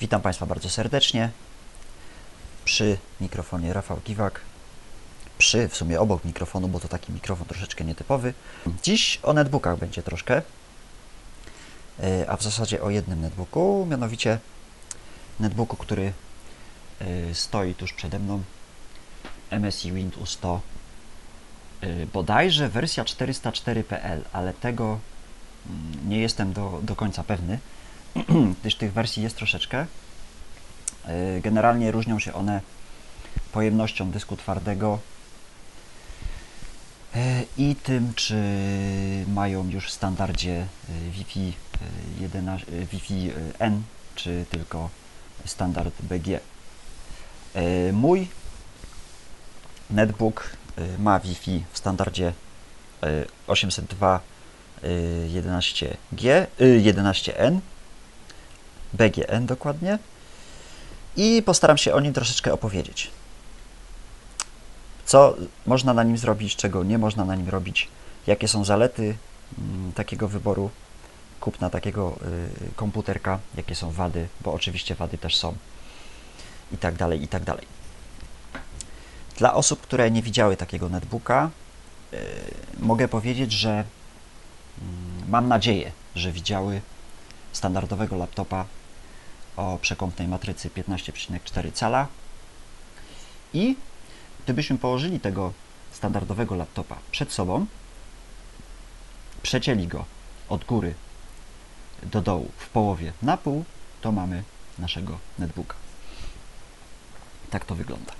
Witam Państwa bardzo serdecznie. Przy mikrofonie Rafał Kiwak. Przy, w sumie obok mikrofonu, bo to taki mikrofon troszeczkę nietypowy. Dziś o netbookach będzie troszkę, e, a w zasadzie o jednym netbooku, mianowicie netbooku, który e, stoi tuż przede mną. MSI Windows 100 e, bodajże wersja 404.pl, ale tego mm, nie jestem do, do końca pewny, gdyż tych wersji jest troszeczkę. E, Generalnie różnią się one pojemnością dysku twardego e, i tym, czy mają już w standardzie e, Wi-Fi, e, 11, e, Wi-Fi N, czy tylko standard BG. Mój netbook ma Wi-Fi w standardzie e, 802 e, 11G, e, 11N, BGN dokładnie i postaram się o nim troszeczkę opowiedzieć. Co można na nim zrobić, czego nie można na nim robić, jakie są zalety mm, takiego wyboru kupna takiego y, komputerka, jakie są wady, bo oczywiście wady też są i tak dalej, i tak dalej. Dla osób, które nie widziały takiego netbooka, y, mogę powiedzieć, że mm, mam nadzieję, że widziały standardowego laptopa o przekątnej matrycy 15,4 cala i gdybyśmy położyli tego standardowego laptopa przed sobą, przecięli go od góry do dołu w połowie na pół, to mamy naszego netbooka. Tak to wygląda.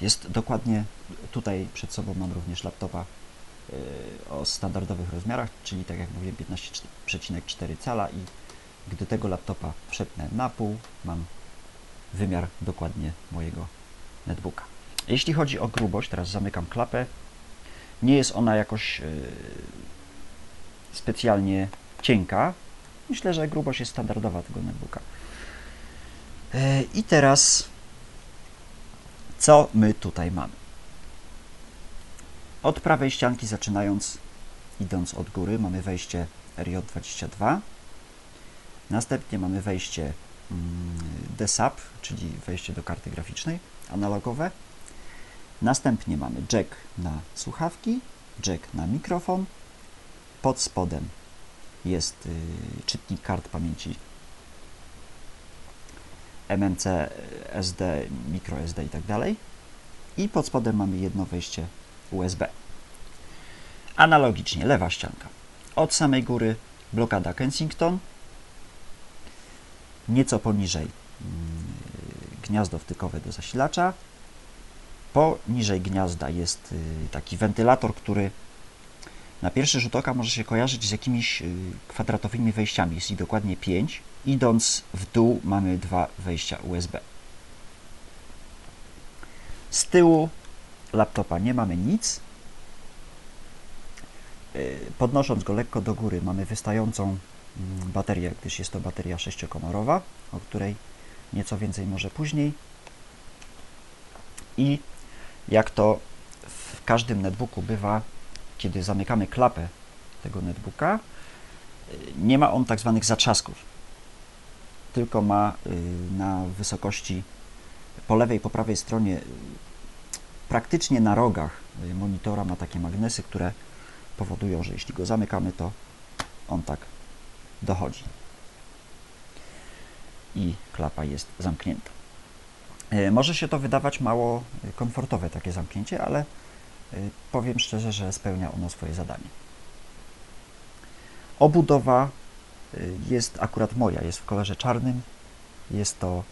Jest dokładnie tutaj przed sobą mam również laptopa yy, o standardowych rozmiarach, czyli tak jak mówiłem 15,4 cala i gdy tego laptopa przetnę na pół, mam wymiar dokładnie mojego netbooka. Jeśli chodzi o grubość, teraz zamykam klapę, nie jest ona jakoś yy, specjalnie cienka. Myślę, że grubość jest standardowa tego netbooka. Yy, I teraz co my tutaj mamy? Od prawej ścianki zaczynając, idąc od góry, mamy wejście RJ22. Następnie mamy wejście mm, DSAP, czyli wejście do karty graficznej, analogowe. Następnie mamy jack na słuchawki, jack na mikrofon. Pod spodem jest y, czytnik kart pamięci MMC, SD, microSD i tak dalej. I pod spodem mamy jedno wejście USB. Analogicznie lewa ścianka. Od samej góry blokada Kensington, nieco poniżej gniazdo wtykowe do zasilacza. Poniżej gniazda jest taki wentylator, który na pierwszy rzut oka może się kojarzyć z jakimiś kwadratowymi wejściami. Jest ich dokładnie 5. Idąc w dół mamy dwa wejścia USB. Z tyłu laptopa nie mamy nic. Podnosząc go lekko do góry mamy wystającą baterię, gdyż jest to bateria sześciokomorowa, o której nieco więcej może później. I jak to w każdym netbooku bywa, kiedy zamykamy klapę tego netbooka, nie ma on tak zwanych zatrzasków, tylko ma na wysokości po lewej po prawej stronie praktycznie na rogach monitora ma takie magnesy, które powodują, że jeśli go zamykamy, to on tak dochodzi i klapa jest zamknięta. Może się to wydawać mało komfortowe takie zamknięcie, ale powiem szczerze, że spełnia ono swoje zadanie. Obudowa jest akurat moja, jest w kolorze czarnym. Jest to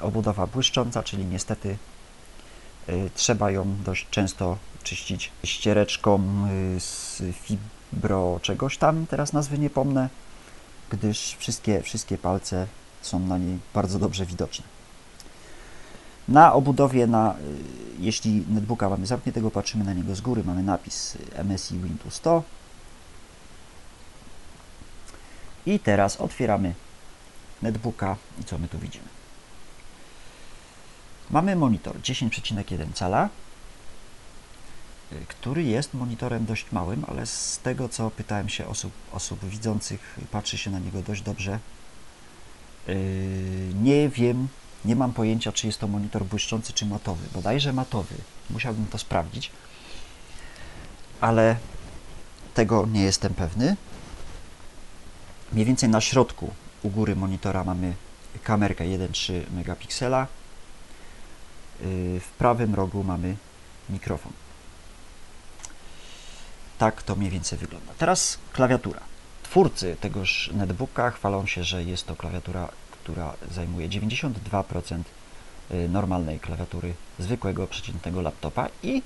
obudowa błyszcząca, czyli niestety trzeba ją dość często czyścić ściereczką z fibro czegoś tam, teraz nazwy nie pomnę, gdyż wszystkie, wszystkie palce są na niej bardzo dobrze widoczne. Na obudowie, na, jeśli netbooka mamy zamkniętego, patrzymy na niego z góry, mamy napis MSI Windows 100. I teraz otwieramy netbooka i co my tu widzimy? Mamy monitor 10,1 cala, który jest monitorem dość małym, ale z tego co pytałem się osób, osób widzących, patrzy się na niego dość dobrze. Nie wiem, nie mam pojęcia, czy jest to monitor błyszczący, czy matowy. Bodajże matowy. Musiałbym to sprawdzić, ale tego nie jestem pewny. Mniej więcej na środku u góry monitora mamy kamerkę 1,3 megapiksela. Y, w prawym rogu mamy mikrofon. Tak to mniej więcej wygląda. Teraz klawiatura. Twórcy tegoż netbooka chwalą się, że jest to klawiatura, która zajmuje 92% y, normalnej klawiatury zwykłego, przeciętnego laptopa i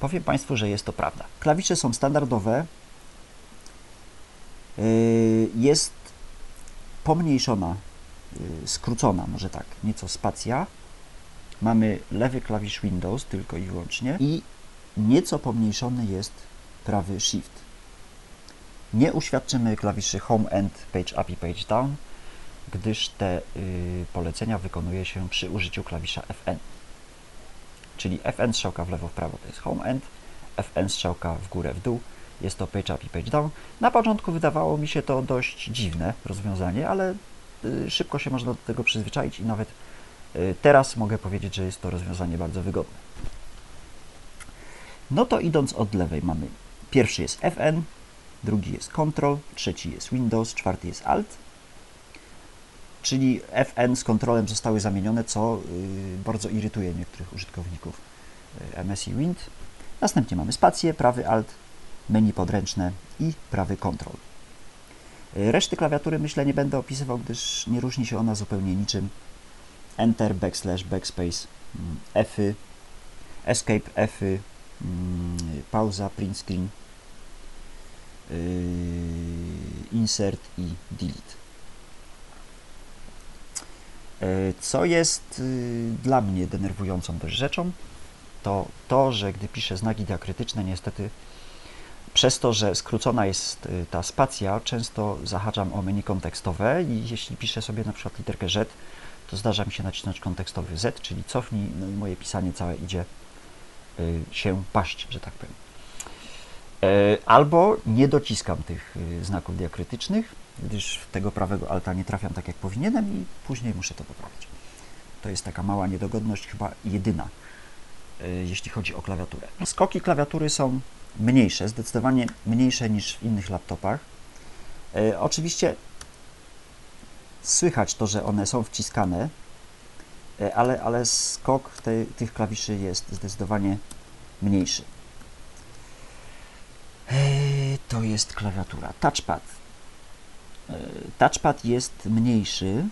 powiem Państwu, że jest to prawda. Klawisze są standardowe. Y, jest pomniejszona, skrócona, może tak, nieco spacja mamy lewy klawisz Windows tylko i wyłącznie i nieco pomniejszony jest prawy Shift. Nie uświadczymy klawiszy Home End, Page Up i Page Down, gdyż te y, polecenia wykonuje się przy użyciu klawisza Fn. Czyli Fn strzałka w lewo, w prawo to jest Home End, Fn strzałka w górę, w dół jest to Page Up i Page Down. Na początku wydawało mi się to dość dziwne rozwiązanie, ale y, szybko się można do tego przyzwyczaić i nawet Y, teraz mogę powiedzieć, że jest to rozwiązanie bardzo wygodne. No to idąc od lewej mamy pierwszy jest Fn, drugi jest Ctrl, trzeci jest Windows, czwarty jest Alt. Czyli Fn z kontrolem zostały zamienione, co y, bardzo irytuje niektórych użytkowników y, MSI Wind. Następnie mamy spację, prawy Alt, menu podręczne i prawy Ctrl. Reszty klawiatury myślę nie będę opisywał, gdyż nie różni się ona zupełnie niczym Enter, backslash, backspace, mm, F, Escape, F, pauza, print screen, yy, insert i delete. Yy, co jest yy, dla mnie denerwującą też rzeczą, to to, że gdy piszę znaki diakrytyczne, niestety przez to, że skrócona jest ta spacja, często zahaczam o menu kontekstowe i jeśli piszę sobie na przykład literkę Z, to zdarza mi się nacisnąć kontekstowy Z, czyli cofnij, no i moje pisanie całe idzie y, się paść, że tak powiem. E, albo nie dociskam tych y, znaków diakrytycznych, gdyż tego prawego alta nie trafiam tak jak powinienem i później muszę to poprawić. To jest taka mała niedogodność, chyba jedyna, y, jeśli chodzi o klawiaturę. Skoki klawiatury są mniejsze, zdecydowanie mniejsze niż w innych laptopach. E, oczywiście Słychać to, że one są wciskane, ale, ale skok tych klawiszy jest zdecydowanie mniejszy. E, to jest klawiatura. Touchpad. E, touchpad jest mniejszy.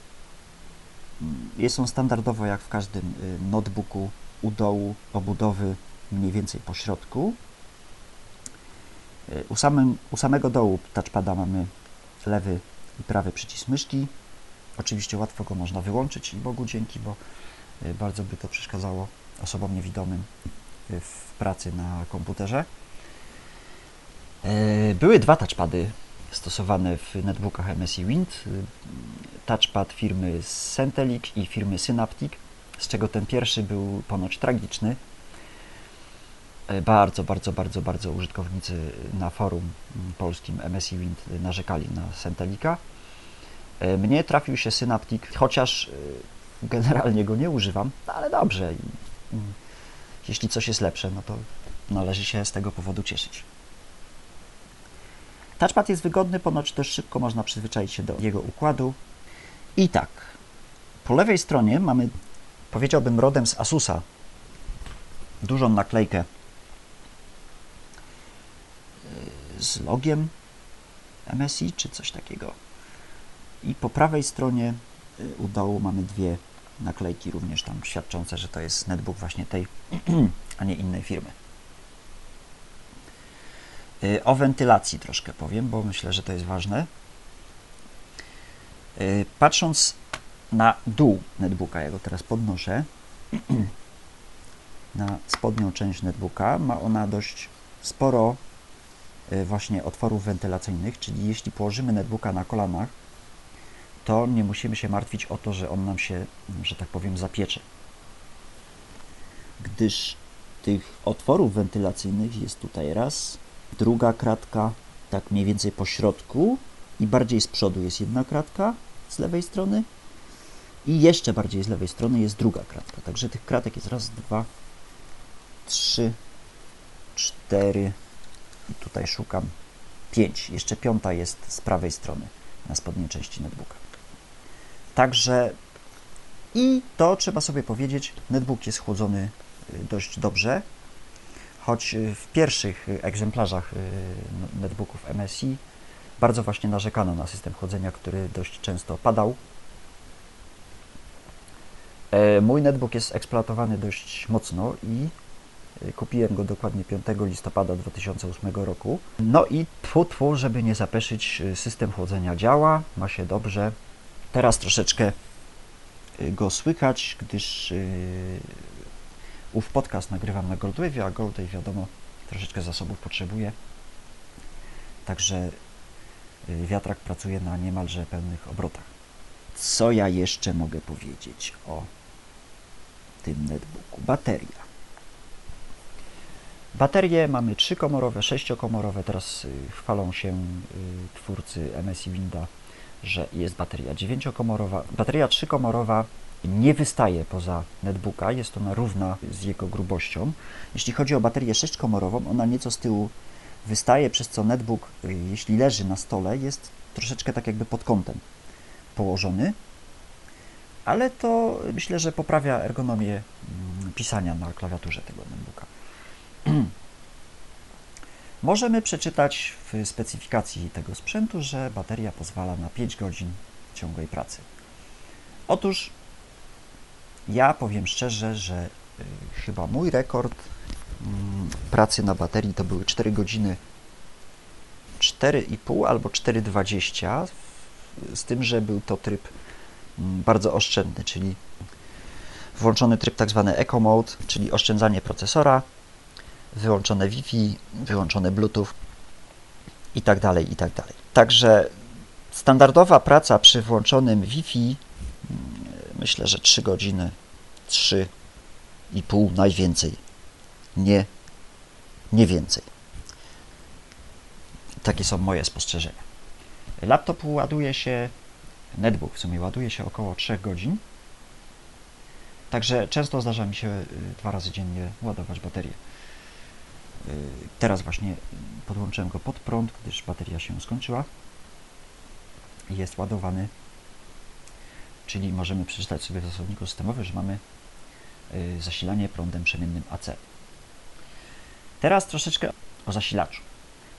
Jest on standardowo jak w każdym notebooku u dołu obudowy mniej więcej po środku. U, samym, u samego dołu touchpada mamy lewy i prawy przycisk myszki. Oczywiście łatwo go można wyłączyć i Bogu dzięki, bo y, bardzo by to przeszkadzało osobom niewidomym y, w pracy na komputerze. E, były dwa touchpady stosowane w netbookach MSI Wind. Y, touchpad firmy Centelic i firmy Synaptic, z czego ten pierwszy był ponoć tragiczny. E, bardzo, bardzo, bardzo, bardzo użytkownicy na forum mm, polskim MSI Wind narzekali na Centelica. E, mnie trafił się Synaptic, chociaż e, generalnie go nie używam, ale dobrze. Jeśli coś jest lepsze, no to należy się z tego powodu cieszyć. Touchpad jest wygodny, ponoć też szybko można przyzwyczaić się do jego układu. I tak, po lewej stronie mamy, powiedziałbym, rodem z Asusa, dużą naklejkę e, z logiem MSI, czy coś takiego. I po prawej stronie y, u dołu mamy dwie naklejki również tam świadczące, że to jest netbook właśnie tej, a nie innej firmy. Y, o wentylacji troszkę powiem, bo myślę, że to jest ważne. Y, patrząc na dół netbooka, ja go teraz podnoszę, na spodnią część netbooka, ma ona dość sporo właśnie otworów wentylacyjnych, czyli jeśli położymy netbooka na kolanach, to nie musimy się martwić o to, że on nam się, że tak powiem, zapiecze. Gdyż tych otworów wentylacyjnych jest tutaj raz, druga kratka, tak mniej więcej po środku i bardziej z przodu jest jedna kratka z lewej strony I jeszcze bardziej z lewej strony jest druga kratka. Także tych kratek jest raz, dwa, trzy, cztery. I tutaj szukam pięć. Jeszcze piąta jest z prawej strony na spodniej części netbooka. Także i to trzeba sobie powiedzieć, netbook jest chłodzony y, dość dobrze, choć y, w pierwszych y, egzemplarzach netbooków MSI bardzo właśnie narzekano na system chłodzenia, który dość często padał. E, mój netbook jest eksploatowany dość mocno i kupiłem go dokładnie 5 listopada 2008 roku. No i tfu, tfu, żeby nie zapeszyć, system chłodzenia działa, ma się dobrze. Teraz troszeczkę go słychać, gdyż yy, ów podcast nagrywam na Goldwave, a Goldwave wiadomo troszeczkę zasobów potrzebuje. Także yy, wiatrak pracuje na niemalże pełnych obrotach. Co ja jeszcze mogę powiedzieć o tym netbooku? Bateria. Baterie mamy trzykomorowe, sześciokomorowe. Teraz chwalą się twórcy MSI Winda że jest bateria dziewięciokomorowa. Bateria trzykomorowa nie wystaje poza netbooka, jest ona równa z jego grubością. Jeśli chodzi o baterię sześciokomorową, ona nieco z tyłu wystaje, przez co netbook, y, jeśli leży na stole, jest troszeczkę tak jakby pod kątem położony, ale to myślę, że poprawia ergonomię mm, pisania na klawiaturze tego netbooka. Możemy przeczytać w specyfikacji tego sprzętu, że bateria pozwala na 5 godzin ciągłej pracy. Otóż ja powiem szczerze, że y, chyba mój rekord mm, pracy na baterii to były 4 godziny 4,5 albo 4,20 z tym, że był to tryb mm, bardzo oszczędny, czyli włączony tryb tak zwany Eco Mode, czyli oszczędzanie procesora, wyłączone Wi-Fi, wyłączone Bluetooth i tak dalej, i tak. Także standardowa praca przy włączonym Wi-Fi mm, myślę, że 3 godziny, 3 i pół najwięcej. Nie, nie więcej. Takie są moje spostrzeżenia. Laptop ładuje się, netbook w sumie ładuje się około 3 godzin. Także często zdarza mi się y, dwa razy dziennie ładować baterię. Y, teraz właśnie podłączyłem go pod prąd, gdyż bateria się skończyła. Jest ładowany, czyli możemy przeczytać sobie w zasobniku systemowym, że mamy y, zasilanie prądem przemiennym AC. Teraz troszeczkę o zasilaczu.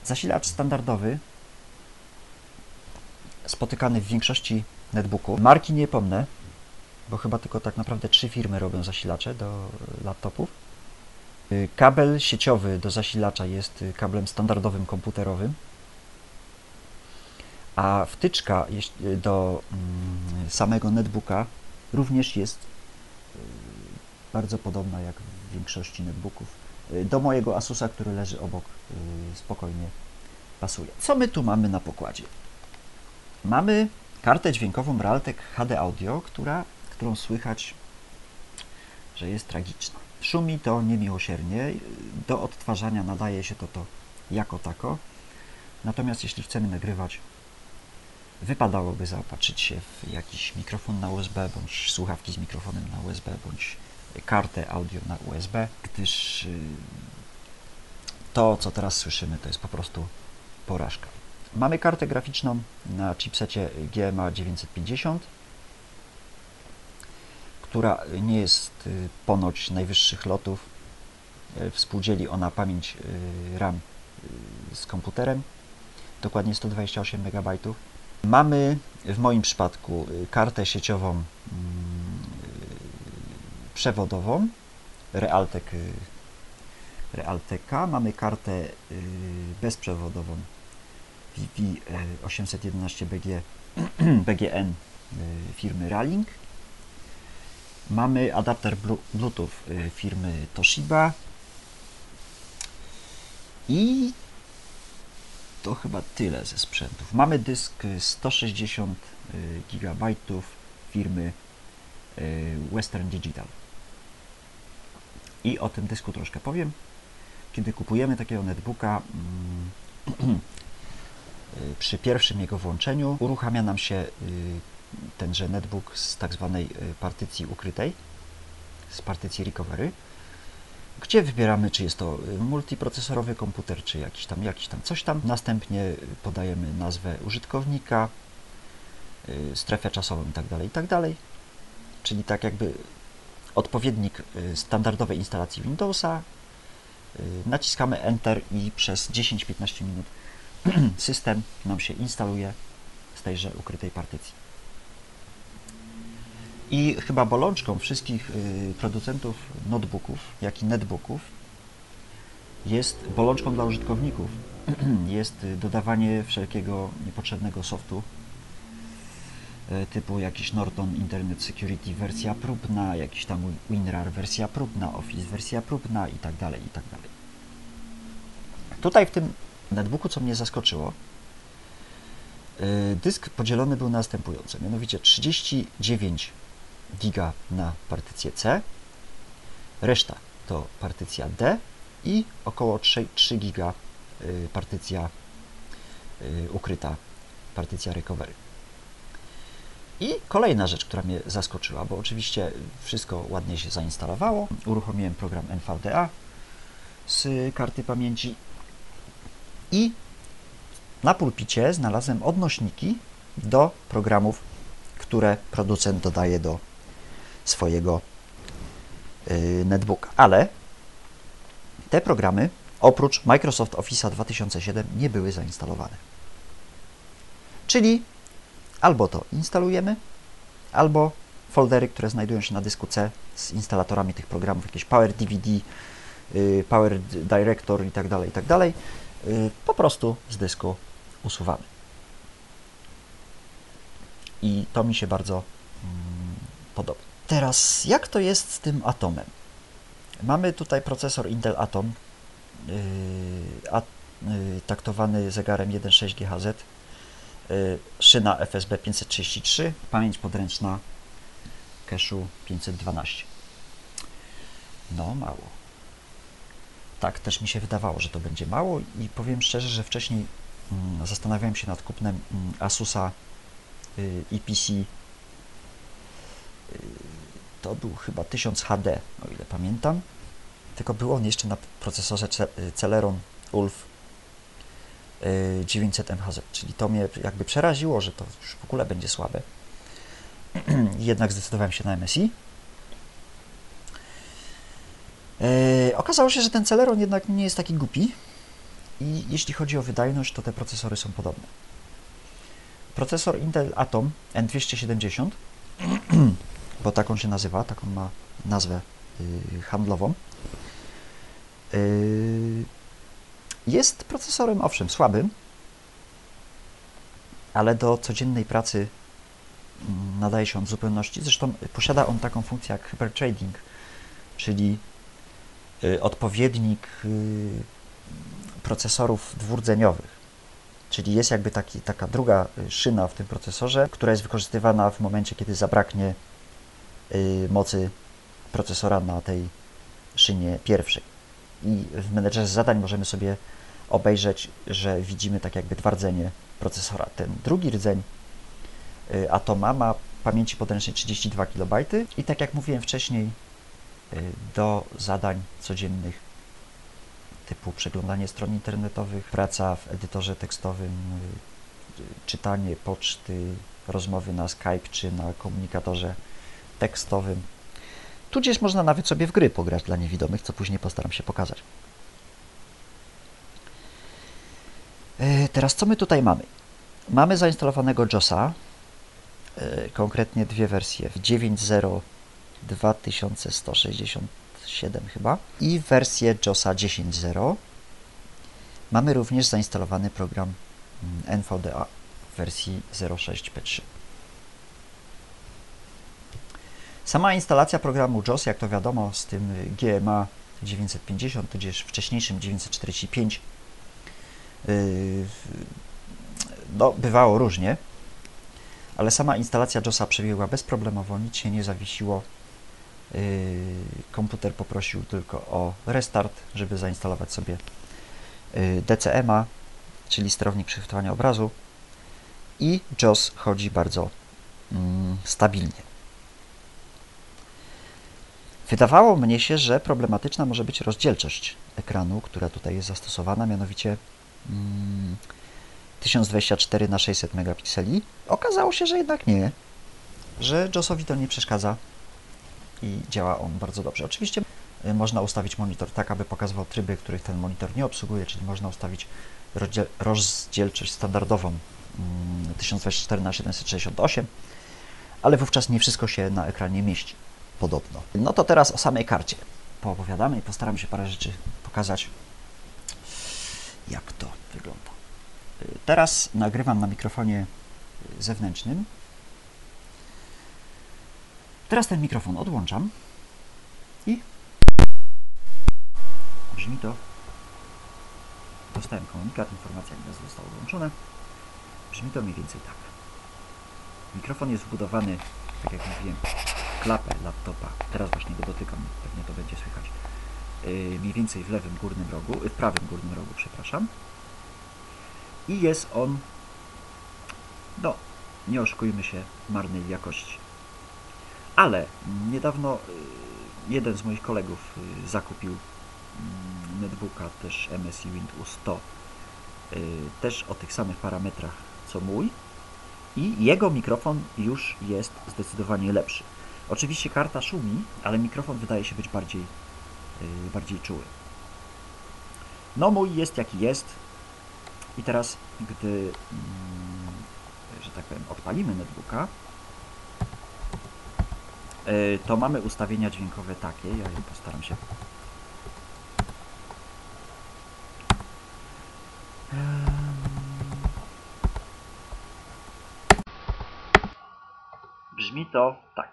Zasilacz standardowy, spotykany w większości netbooków. Marki nie pomnę, bo chyba tylko tak naprawdę trzy firmy robią zasilacze do laptopów kabel sieciowy do zasilacza jest y, kablem standardowym komputerowym, a wtyczka y, do mm, samego netbooka również jest bardzo podobna jak w większości netbooków. Do mojego Asusa, który leży obok, spokojnie pasuje. Co my tu mamy na pokładzie? Mamy kartę dźwiękową Realtek HD Audio, która, którą słychać, że jest tragiczna. Szumi to niemiłosiernie. Do odtwarzania nadaje się to, to jako tako. Natomiast jeśli chcemy nagrywać, wypadałoby zaopatrzyć się w jakiś mikrofon na USB, bądź słuchawki z mikrofonem na USB, bądź kartę audio na USB, gdyż y, to, co teraz słyszymy, to jest po prostu porażka. Mamy kartę graficzną na chipsecie GMA 950 która nie jest y, ponoć najwyższych lotów. Y, współdzieli ona pamięć y, RAM z komputerem, dokładnie 128 MB. Mamy w moim przypadku kartę sieciową mm, przewodową Realtek Realteka. Mamy kartę bezprzewodową VV 811 BG, BGN firmy Ralink Mamy adapter Bluetooth y, firmy Toshiba i to chyba tyle ze sprzętów. Mamy dysk 160 y, GB firmy y, Western Digital. I o tym dysku troszkę powiem. Kiedy kupujemy takiego netbooka, mm, przy pierwszym jego włączeniu uruchamia nam się tenże netbook z tak zwanej y, partycji ukrytej, z partycji recovery, gdzie wybieramy, czy jest to y, multiprocesorowy komputer, czy jakiś tam, jakiś tam coś tam. Następnie podajemy nazwę użytkownika, y, strefę czasową itd., itd. Czyli tak jakby odpowiednik standardowej instalacji Windowsa. Naciskamy Enter i przez 10-15 minut system nam się instaluje z tejże ukrytej partycji. I chyba bolączką wszystkich y, producentów notebooków, jak i netbooków jest bolączką dla użytkowników. jest y, dodawanie wszelkiego niepotrzebnego softu y, typu jakiś Norton Internet Security wersja próbna, jakiś tam WinRAR wersja próbna, Office wersja próbna i tak dalej, i tak dalej. Tutaj w tym netbooku, co mnie zaskoczyło, dysk podzielony był następująco, mianowicie 39 giga na partycję C, reszta to partycja D i około 3, 3 giga y, partycja y, ukryta, partycja recovery. I kolejna rzecz, która mnie zaskoczyła, bo oczywiście wszystko ładnie się zainstalowało. Uruchomiłem program NVDA z karty pamięci i na pulpicie znalazłem odnośniki do programów, które producent dodaje do swojego y, netbooka. Ale te programy oprócz Microsoft Office 2007 nie były zainstalowane. Czyli albo to instalujemy, albo foldery, które znajdują się na dysku C z instalatorami tych programów, jakieś Power DVD, y, Power Director itd., tak itd., tak y, po prostu z dysku usuwamy. I to mi się bardzo mm, podoba. Teraz, jak to jest z tym atomem? Mamy tutaj procesor Intel Atom, yy, yy, taktowany zegarem 1.6 GHz, yy, szyna FSB 533, pamięć podręczna cache'u 512. No, mało. Tak, też mi się wydawało, że to będzie mało i powiem szczerze, że wcześniej mm, zastanawiałem się nad kupnem mm, Asusa y, EPC y, to był chyba 1000 HD, o ile pamiętam. Tylko był on jeszcze na procesorze Celeron ULF 900 MHz, czyli to mnie jakby przeraziło, że to już w ogóle będzie słabe. Jednak zdecydowałem się na MSI. E, okazało się, że ten Celeron jednak nie jest taki głupi i jeśli chodzi o wydajność, to te procesory są podobne. Procesor Intel Atom N270 bo taką się nazywa, taką ma nazwę y, handlową. Y, jest procesorem, owszem, słabym, ale do codziennej pracy mm, nadaje się on w zupełności. Zresztą posiada on taką funkcję jak hypertrading, czyli y, odpowiednik procesorów dwurdzeniowych. Czyli jest jakby taki, taka druga szyna w tym procesorze, która jest wykorzystywana w momencie, kiedy zabraknie mocy procesora na tej szynie pierwszej. I w menedżerze zadań możemy sobie obejrzeć, że widzimy tak jakby dwa rdzenie procesora. Ten drugi rdzeń y, Atoma ma pamięci podręcznej 32 KB i tak jak mówiłem wcześniej, y, do zadań codziennych typu przeglądanie stron internetowych, praca w edytorze tekstowym, czytanie poczty, rozmowy na Skype czy na komunikatorze tekstowym. Tudzież można nawet sobie w gry pograć dla niewidomych, co później postaram się pokazać. E, teraz co my tutaj mamy? Mamy zainstalowanego JOSa, e, konkretnie dwie wersje, w 9.0 2167 chyba i wersję JOSa 10.0. Mamy również zainstalowany program mm, NVDA w wersji 06P3. Sama instalacja programu JOS, jak to wiadomo, z tym GMA 950, tudzież wcześniejszym 945, yy, no, bywało różnie, ale sama instalacja JOSa przebiegła bezproblemowo, nic się nie zawiesiło. Yy, komputer poprosił tylko o restart, żeby zainstalować sobie yy, DCMA, czyli sterownik przechwytywania obrazu i JOS chodzi bardzo mm, stabilnie. Wydawało mnie się, że problematyczna może być rozdzielczość ekranu, która tutaj jest zastosowana, mianowicie mm, 1024 na 600 megapikseli. Okazało się, że jednak nie, że JOSowi to nie przeszkadza i działa on bardzo dobrze. Oczywiście y, można ustawić monitor tak, aby pokazywał tryby, których ten monitor nie obsługuje, czyli można ustawić rozdziel rozdzielczość standardową mm, 1024 na 768 ale wówczas nie wszystko się na ekranie mieści, podobno. No to teraz o samej karcie poopowiadamy i postaram się parę rzeczy pokazać, jak to wygląda. Y, Teraz nagrywam na mikrofonie y, zewnętrznym. Teraz ten mikrofon odłączam i brzmi to. Dostałem komunikat, informacja, jak gaz zostało odłączone. Brzmi to mniej więcej tak. Mikrofon jest wbudowany, tak jak mówiłem, klapę laptopa. Teraz właśnie go dotykam, pewnie to będzie słychać. Yy, mniej więcej w lewym górnym rogu, yy, w prawym górnym rogu, przepraszam. I jest on, no, nie oszukujmy się, marnej jakości. Ale niedawno yy, jeden z moich kolegów yy, zakupił mm, netbooka, też MSI Windows 100, yy, też o tych samych parametrach co mój i jego mikrofon już jest zdecydowanie lepszy. Oczywiście karta szumi, ale mikrofon wydaje się być bardziej, yy, bardziej czuły. No mój jest jaki jest i teraz gdy, mm, że tak powiem, odpalimy netbooka, yy, to mamy ustawienia dźwiękowe takie, ja je postaram się Brzmi to tak.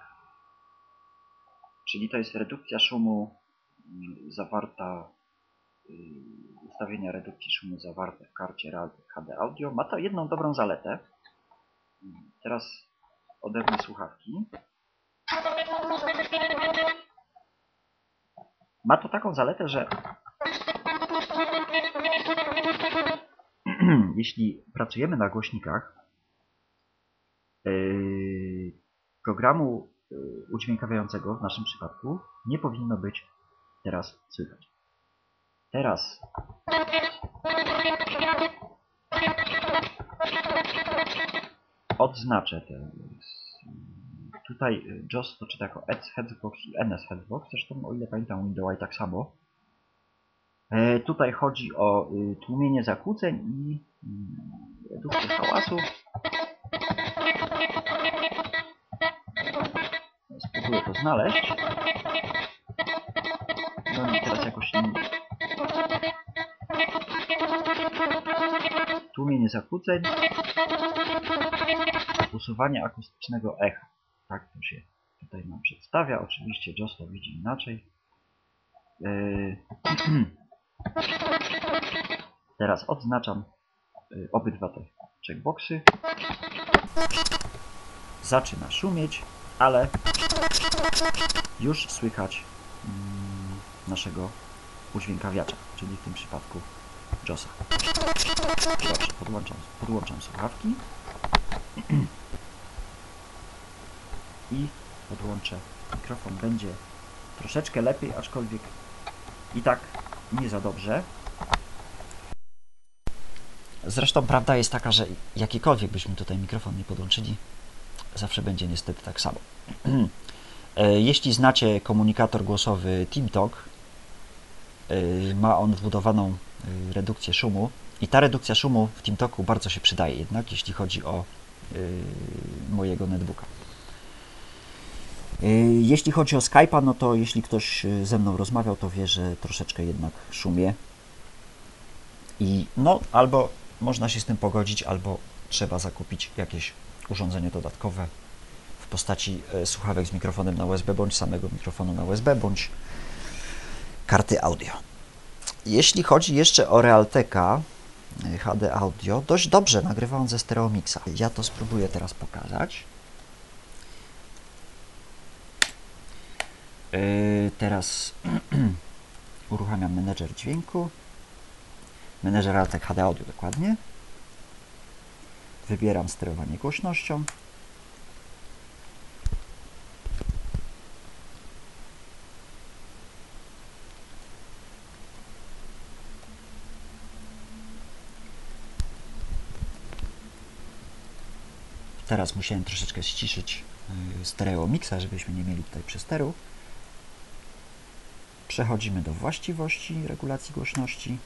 Czyli to jest redukcja szumu mm, zawarta, yy, ustawienia redukcji szumu zawarte w karcie HD Audio. Ma to jedną dobrą zaletę. Teraz odetnę słuchawki. Ma to taką zaletę, że jeśli pracujemy na głośnikach, yy, programu yy, udźwiękawiającego w naszym przypadku nie powinno być teraz słychać. Teraz odznaczę te. Tutaj JOS to czyta jako EDS Headsbox i NS Headsbox, zresztą o ile pamiętam Windows tak samo. E, tutaj chodzi o y, tłumienie zakłóceń i y, redukcję hałasu. Spróbuję to znaleźć. No i teraz jakoś nie... Tłumienie zakłóceń. Usuwanie akustycznego echa. Tak to się tutaj nam przedstawia. Oczywiście JOS to widzi inaczej. Yy... Teraz odznaczam y, obydwa te checkboxy. Zaczyna szumieć, ale już słychać mm, naszego udźwiękawiacza, czyli w tym przypadku JOSa. Dobrze, podłączam, podłączam słuchawki i podłączę mikrofon. Będzie troszeczkę lepiej, aczkolwiek i tak nie za dobrze. Zresztą prawda jest taka, że jakikolwiek byśmy tutaj mikrofon nie podłączyli, zawsze będzie niestety tak samo. Jeśli znacie komunikator głosowy TeamTalk, ma on wbudowaną redukcję szumu i ta redukcja szumu w TeamTalku bardzo się przydaje jednak, jeśli chodzi o mojego netbooka. Jeśli chodzi o Skype'a, no to jeśli ktoś ze mną rozmawiał, to wie, że troszeczkę jednak szumie. I no, albo można się z tym pogodzić, albo trzeba zakupić jakieś urządzenie dodatkowe w postaci słuchawek z mikrofonem na USB, bądź samego mikrofonu na USB, bądź karty audio. Jeśli chodzi jeszcze o Realteka HD Audio, dość dobrze nagrywa on ze Stereomixa. Ja to spróbuję teraz pokazać. Yy, teraz uruchamiam menedżer dźwięku. Menedżer Altek HD Audio dokładnie. Wybieram sterowanie głośnością. Teraz musiałem troszeczkę ściszyć y, stereo miksa, żebyśmy nie mieli tutaj przesteru. Przechodzimy do właściwości regulacji głośności.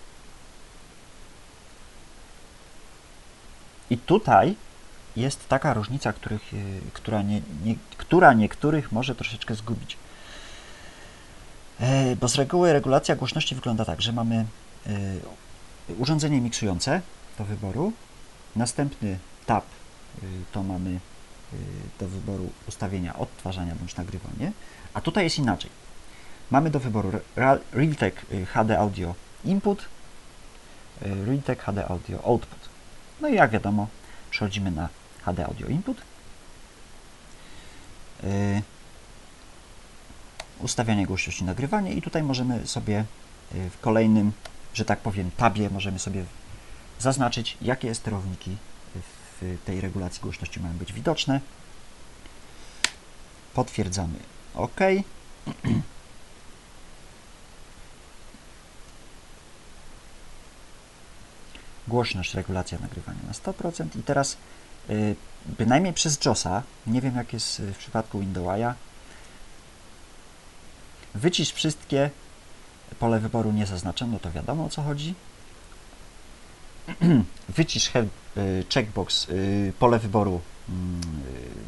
I tutaj jest taka różnica, których, y, która, nie, nie, która niektórych może troszeczkę zgubić. E, bo z reguły regulacja głośności wygląda tak, że mamy y, urządzenie miksujące do wyboru, następny tab to mamy do wyboru ustawienia odtwarzania bądź nagrywanie, a tutaj jest inaczej. Mamy do wyboru Realtek HD Audio Input, Realtek HD Audio Output. No i jak wiadomo, przechodzimy na HD Audio Input. Yy, ustawianie głośności nagrywanie i tutaj możemy sobie yy, w kolejnym, że tak powiem, tabie możemy sobie zaznaczyć, jakie sterowniki w tej regulacji głośności mają być widoczne. Potwierdzamy OK. Głośność, regulacja nagrywania na 100% i teraz Y, bynajmniej przez JOSa, nie wiem jak jest w przypadku Windowsa, wycisz wszystkie, pole wyboru nie zaznaczono, to wiadomo o co chodzi. wycisz y, checkbox, y, pole wyboru mm,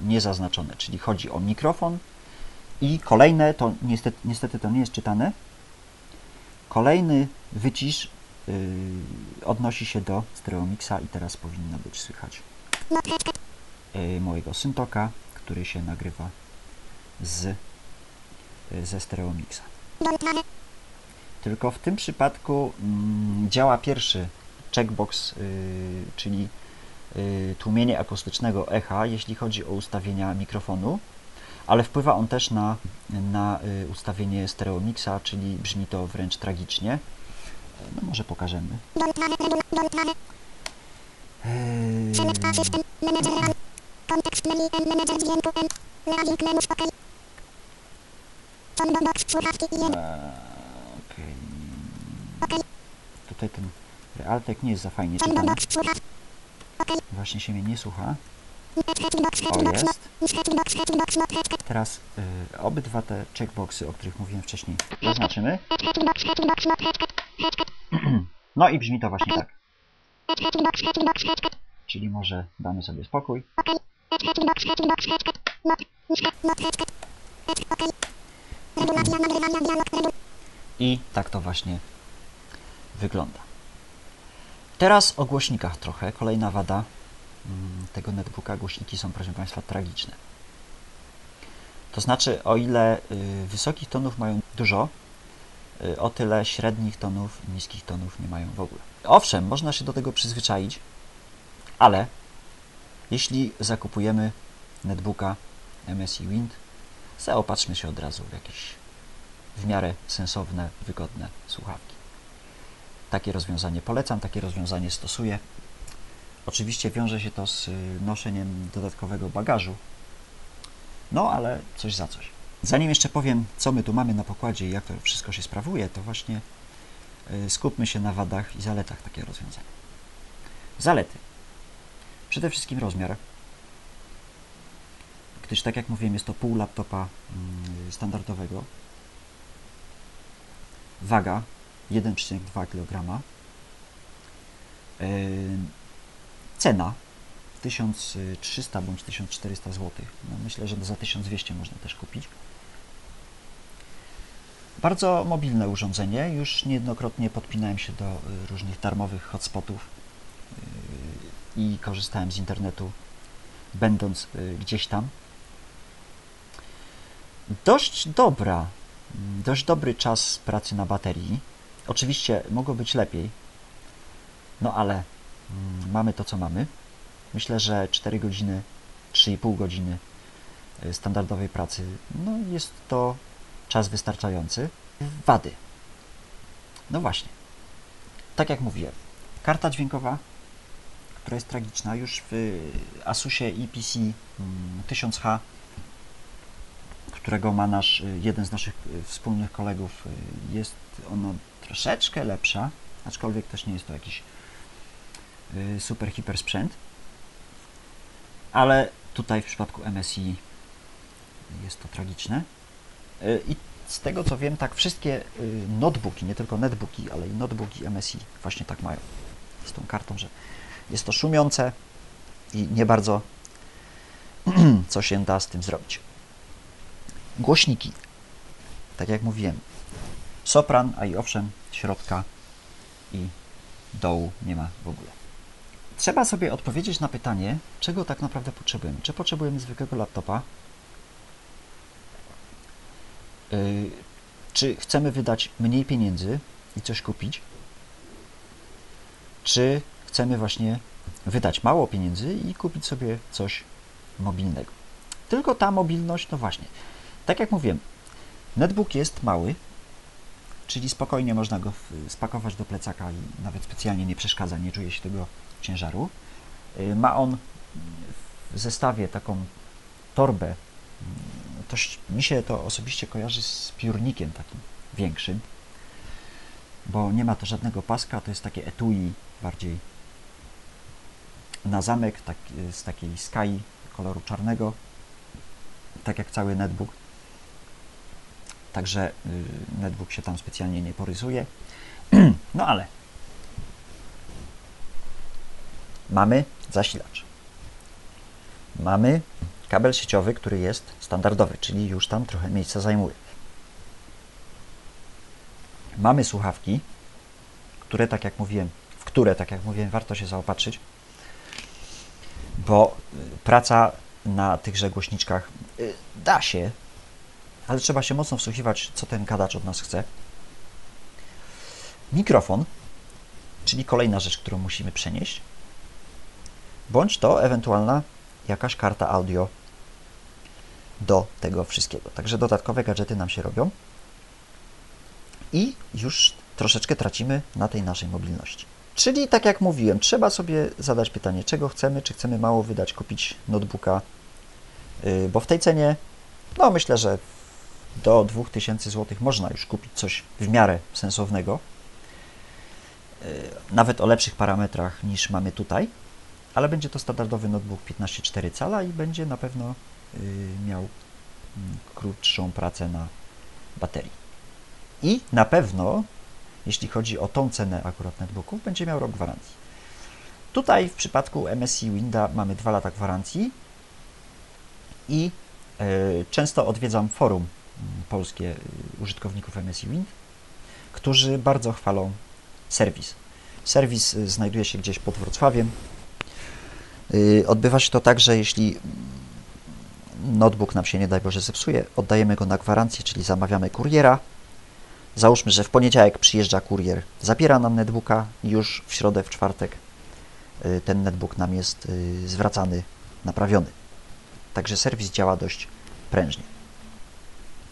niezaznaczone, czyli chodzi o mikrofon. I kolejne, to niestety, niestety to nie jest czytane, kolejny wycisz odnosi się do stereomixa i teraz powinno być słychać E, mojego syntoka, który się nagrywa z, e, ze stereomixa. Tylko w tym przypadku mm, działa pierwszy checkbox, y, czyli y, tłumienie akustycznego echa, jeśli chodzi o ustawienia mikrofonu, ale wpływa on też na, na y, ustawienie stereomixa, czyli brzmi to wręcz tragicznie. No może pokażemy. N. Okej. Okay. Tutaj ten Realtek nie jest za fajnie czytany. Właśnie się mnie nie słucha. O, jest. Teraz y, obydwa te checkboxy, o których mówiłem wcześniej, zaznaczymy. No i brzmi to właśnie tak. Czyli może damy sobie spokój. I tak to właśnie wygląda. Teraz o głośnikach trochę. Kolejna wada tego netbooka. Głośniki są, proszę Państwa, tragiczne. To znaczy, o ile y, wysokich tonów mają dużo, y, o tyle średnich tonów i niskich tonów nie mają w ogóle. Owszem, można się do tego przyzwyczaić, ale jeśli zakupujemy netbooka MSI Wind, zaopatrzmy się od razu w jakieś w miarę sensowne, wygodne słuchawki. Takie rozwiązanie polecam, takie rozwiązanie stosuję. Oczywiście wiąże się to z y, noszeniem dodatkowego bagażu, no ale coś za coś. Zanim jeszcze powiem, co my tu mamy na pokładzie i jak to wszystko się sprawuje, to właśnie y, skupmy się na wadach i zaletach takiego rozwiązania. Zalety. Przede wszystkim rozmiar, gdyż tak jak mówiłem jest to pół laptopa mm, standardowego. Waga 1,2 kg. Cena 1300 bądź 1400 zł. No myślę, że za 1200 można też kupić. Bardzo mobilne urządzenie. Już niejednokrotnie podpinałem się do y, różnych darmowych hotspotów i korzystałem z internetu, będąc y, gdzieś tam. Dość dobra, dość dobry czas pracy na baterii. Oczywiście mogło być lepiej, no ale mamy to, co mamy. Myślę, że 4 godziny, 3,5 godziny y, standardowej pracy, no jest to czas wystarczający. Wady. No właśnie. Tak jak mówiłem, karta dźwiękowa która jest tragiczna. Już w Asusie EPC 1000H, mm, którego ma nasz, y, jeden z naszych y, wspólnych kolegów, jest ona troszeczkę lepsza, aczkolwiek też nie jest to jakiś super, hiper sprzęt. Ale Tutaj w przypadku MSI jest to tragiczne. Y, I z tego co wiem, tak wszystkie y, notebooki, nie tylko netbooki, ale i notebooki MSI właśnie tak mają z tą kartą, że jest to szumiące i nie bardzo co się da z tym zrobić. Głośniki. Tak jak mówiłem, sopran, a i owszem, środka i dołu nie ma w ogóle. Trzeba sobie odpowiedzieć na pytanie, czego tak naprawdę potrzebujemy. Czy potrzebujemy zwykłego laptopa? Yy, czy chcemy wydać mniej pieniędzy i coś kupić? Czy chcemy właśnie wydać mało pieniędzy i kupić sobie coś mobilnego? Tylko ta mobilność, no właśnie, tak jak mówiłem, netbook jest mały, czyli spokojnie można go spakować do plecaka i nawet specjalnie nie przeszkadza, nie czuje się tego ciężaru. Y, ma on w zestawie taką torbę. To, mi się to osobiście kojarzy z piórnikiem takim większym, bo nie ma to żadnego paska, to jest takie etui bardziej na zamek, tak, z takiej skai koloru czarnego, tak jak cały netbook. Także y, netbook się tam specjalnie nie porysuje. No ale mamy zasilacz. Mamy kabel sieciowy, który jest standardowy, czyli już tam trochę miejsca zajmuje. Mamy słuchawki, które, tak jak mówiłem, w które, tak jak mówiłem, warto się zaopatrzyć, bo y, praca na tychże głośniczkach y, da się, ale trzeba się mocno wsłuchiwać, co ten gadacz od nas chce. Mikrofon, czyli kolejna rzecz, którą musimy przenieść bądź to ewentualna jakaś karta audio do tego wszystkiego. Także dodatkowe gadżety nam się robią i już troszeczkę tracimy na tej naszej mobilności. Czyli tak jak mówiłem, trzeba sobie zadać pytanie, czego chcemy, czy chcemy mało wydać, kupić notebooka, yy, bo w tej cenie, no myślę, że do 2000 zł można już kupić coś w miarę sensownego, yy, nawet o lepszych parametrach niż mamy tutaj ale będzie to standardowy notebook 15,4 cala i będzie na pewno y, miał mm, krótszą pracę na baterii. I na pewno, jeśli chodzi o tą cenę akurat netbooków, będzie miał rok gwarancji. Tutaj w przypadku MSI Winda mamy 2 lata gwarancji i y, często odwiedzam forum mm, polskie y, użytkowników MSI Wind, którzy bardzo chwalą serwis. Serwis znajduje się gdzieś pod Wrocławiem, odbywa się to tak, że jeśli notebook nam się nie daj Boże zepsuje, oddajemy go na gwarancję, czyli zamawiamy kuriera. Załóżmy, że w poniedziałek przyjeżdża kurier, zabiera nam netbooka i już w środę, w czwartek y, ten netbook nam jest y, zwracany, naprawiony. Także serwis działa dość prężnie.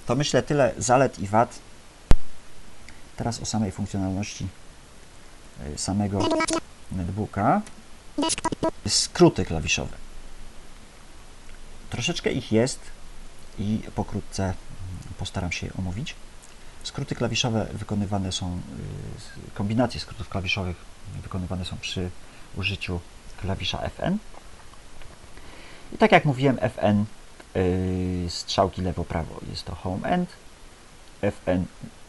To myślę tyle zalet i wad. Teraz o samej funkcjonalności samego netbooka. Skróty klawiszowe. Troszeczkę ich jest i pokrótce postaram się je omówić. Skróty klawiszowe wykonywane są, y, kombinacje skrótów klawiszowych wykonywane są przy użyciu klawisza Fn. I tak jak mówiłem, Fn y, strzałki lewo-prawo jest to home end, Fn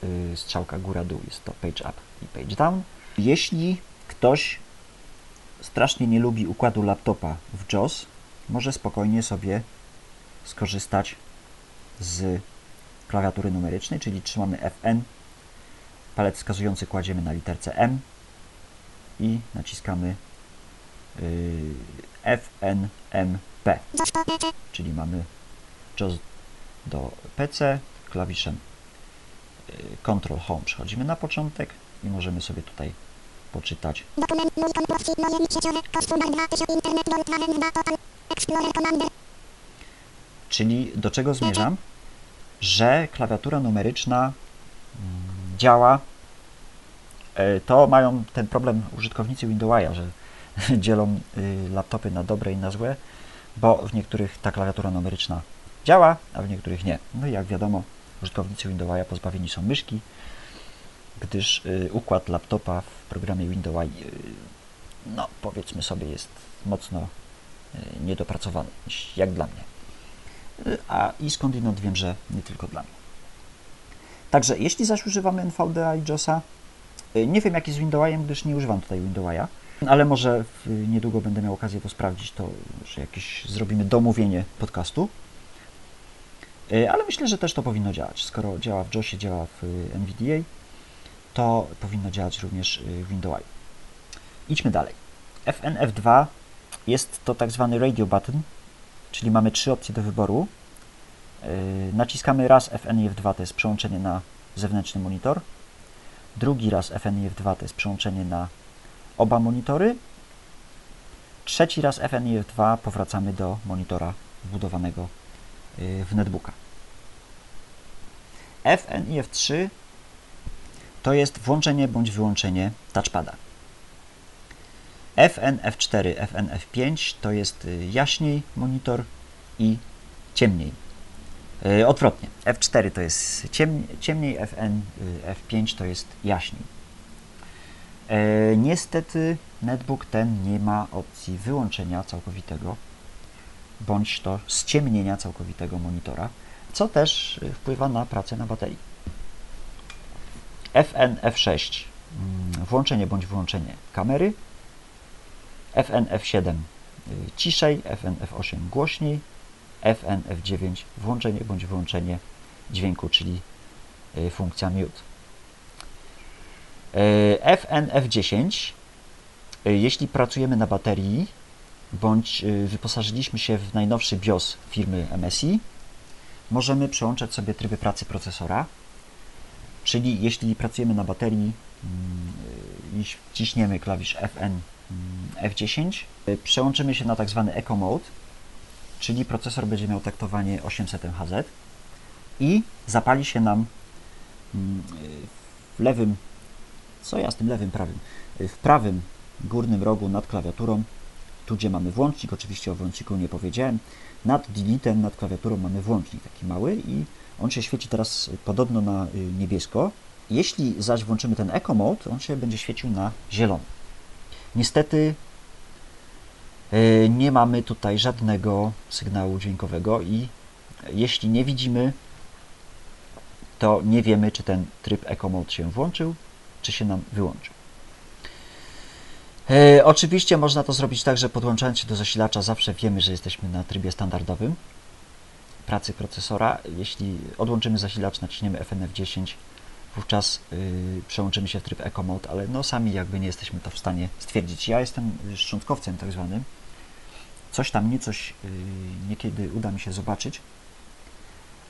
y, strzałka góra-dół jest to page up i page down. Jeśli ktoś strasznie nie lubi układu laptopa w JOS, może spokojnie sobie skorzystać z klawiatury numerycznej, czyli trzymamy Fn, palec wskazujący kładziemy na literce M i naciskamy yy, FNMP, czyli mamy JOS do PC, klawiszem yy, Ctrl Home. Przechodzimy na początek i możemy sobie tutaj poczytać. Czyli do czego zmierzam? Że klawiatura numeryczna mm, działa. E, to mają ten problem użytkownicy Windowsa, że dzielą y, laptopy na dobre i na złe, bo w niektórych ta klawiatura numeryczna działa, a w niektórych nie. No i jak wiadomo, użytkownicy Windowsa pozbawieni są myszki, gdyż y, układ laptopa w programie Windows, y, no powiedzmy sobie, jest mocno y, niedopracowany, jak dla mnie. A i skądinąd wiem, że nie tylko dla mnie. Także jeśli zaś używamy NVDA i JOSa, nie wiem jak jest z Windowsem, gdyż nie używam tutaj Windowsa, ale może niedługo będę miał okazję to sprawdzić, to że jakieś zrobimy domówienie podcastu. Ale myślę, że też to powinno działać. Skoro działa w JOSie, działa w NVDA, to powinno działać również w Windowsie. Idźmy dalej. FNF2 jest to tak zwany radio button, czyli mamy trzy opcje do wyboru. Yy, naciskamy raz FNF2 to jest przełączenie na zewnętrzny monitor. Drugi raz FNF2 to jest przełączenie na oba monitory. Trzeci raz FNF2 powracamy do monitora wbudowanego yy, w netbooka. FNF3 to jest włączenie bądź wyłączenie touchpada. FNF4, FNF5 to jest y, jaśniej monitor i ciemniej. Y, odwrotnie, F4 to jest ciemniej, FN, F5 to jest jaśniej. Y, niestety netbook ten nie ma opcji wyłączenia całkowitego bądź to ściemnienia całkowitego monitora, co też wpływa na pracę na baterii. FN F6 mm, włączenie bądź wyłączenie kamery, FNF7 y, ciszej, FNF8 głośniej, FNF9 włączenie bądź wyłączenie dźwięku, czyli y, funkcja mute. Y, FNF10 jeśli pracujemy na baterii bądź wyposażyliśmy się w najnowszy BIOS firmy MSI, możemy przełączać sobie tryby pracy procesora, czyli jeśli pracujemy na baterii i wciśniemy klawisz FN F10. Przełączymy się na tak zwany Eco Mode, czyli procesor będzie miał taktowanie 800 MHz i zapali się nam mm, w lewym, co ja z tym lewym, prawym, w prawym górnym rogu nad klawiaturą, tu gdzie mamy włącznik, oczywiście o włączniku nie powiedziałem, nad deletem, nad klawiaturą mamy włącznik taki mały i on się świeci teraz podobno na y, niebiesko. Jeśli zaś włączymy ten Eco Mode, on się będzie świecił na zielono. Niestety e, nie mamy tutaj żadnego sygnału dźwiękowego i jeśli nie widzimy, to nie wiemy, czy ten tryb Eco Mode się włączył, czy się nam wyłączył. E, oczywiście można to zrobić tak, że podłączając się do zasilacza zawsze wiemy, że jesteśmy na trybie standardowym pracy procesora. Jeśli odłączymy zasilacz, naciśniemy FNF10, wówczas y, przełączymy się w tryb Eco Mode, ale no sami jakby nie jesteśmy to w stanie stwierdzić. Ja jestem szczątkowcem tak zwanym. Coś tam nie coś y, niekiedy uda mi się zobaczyć,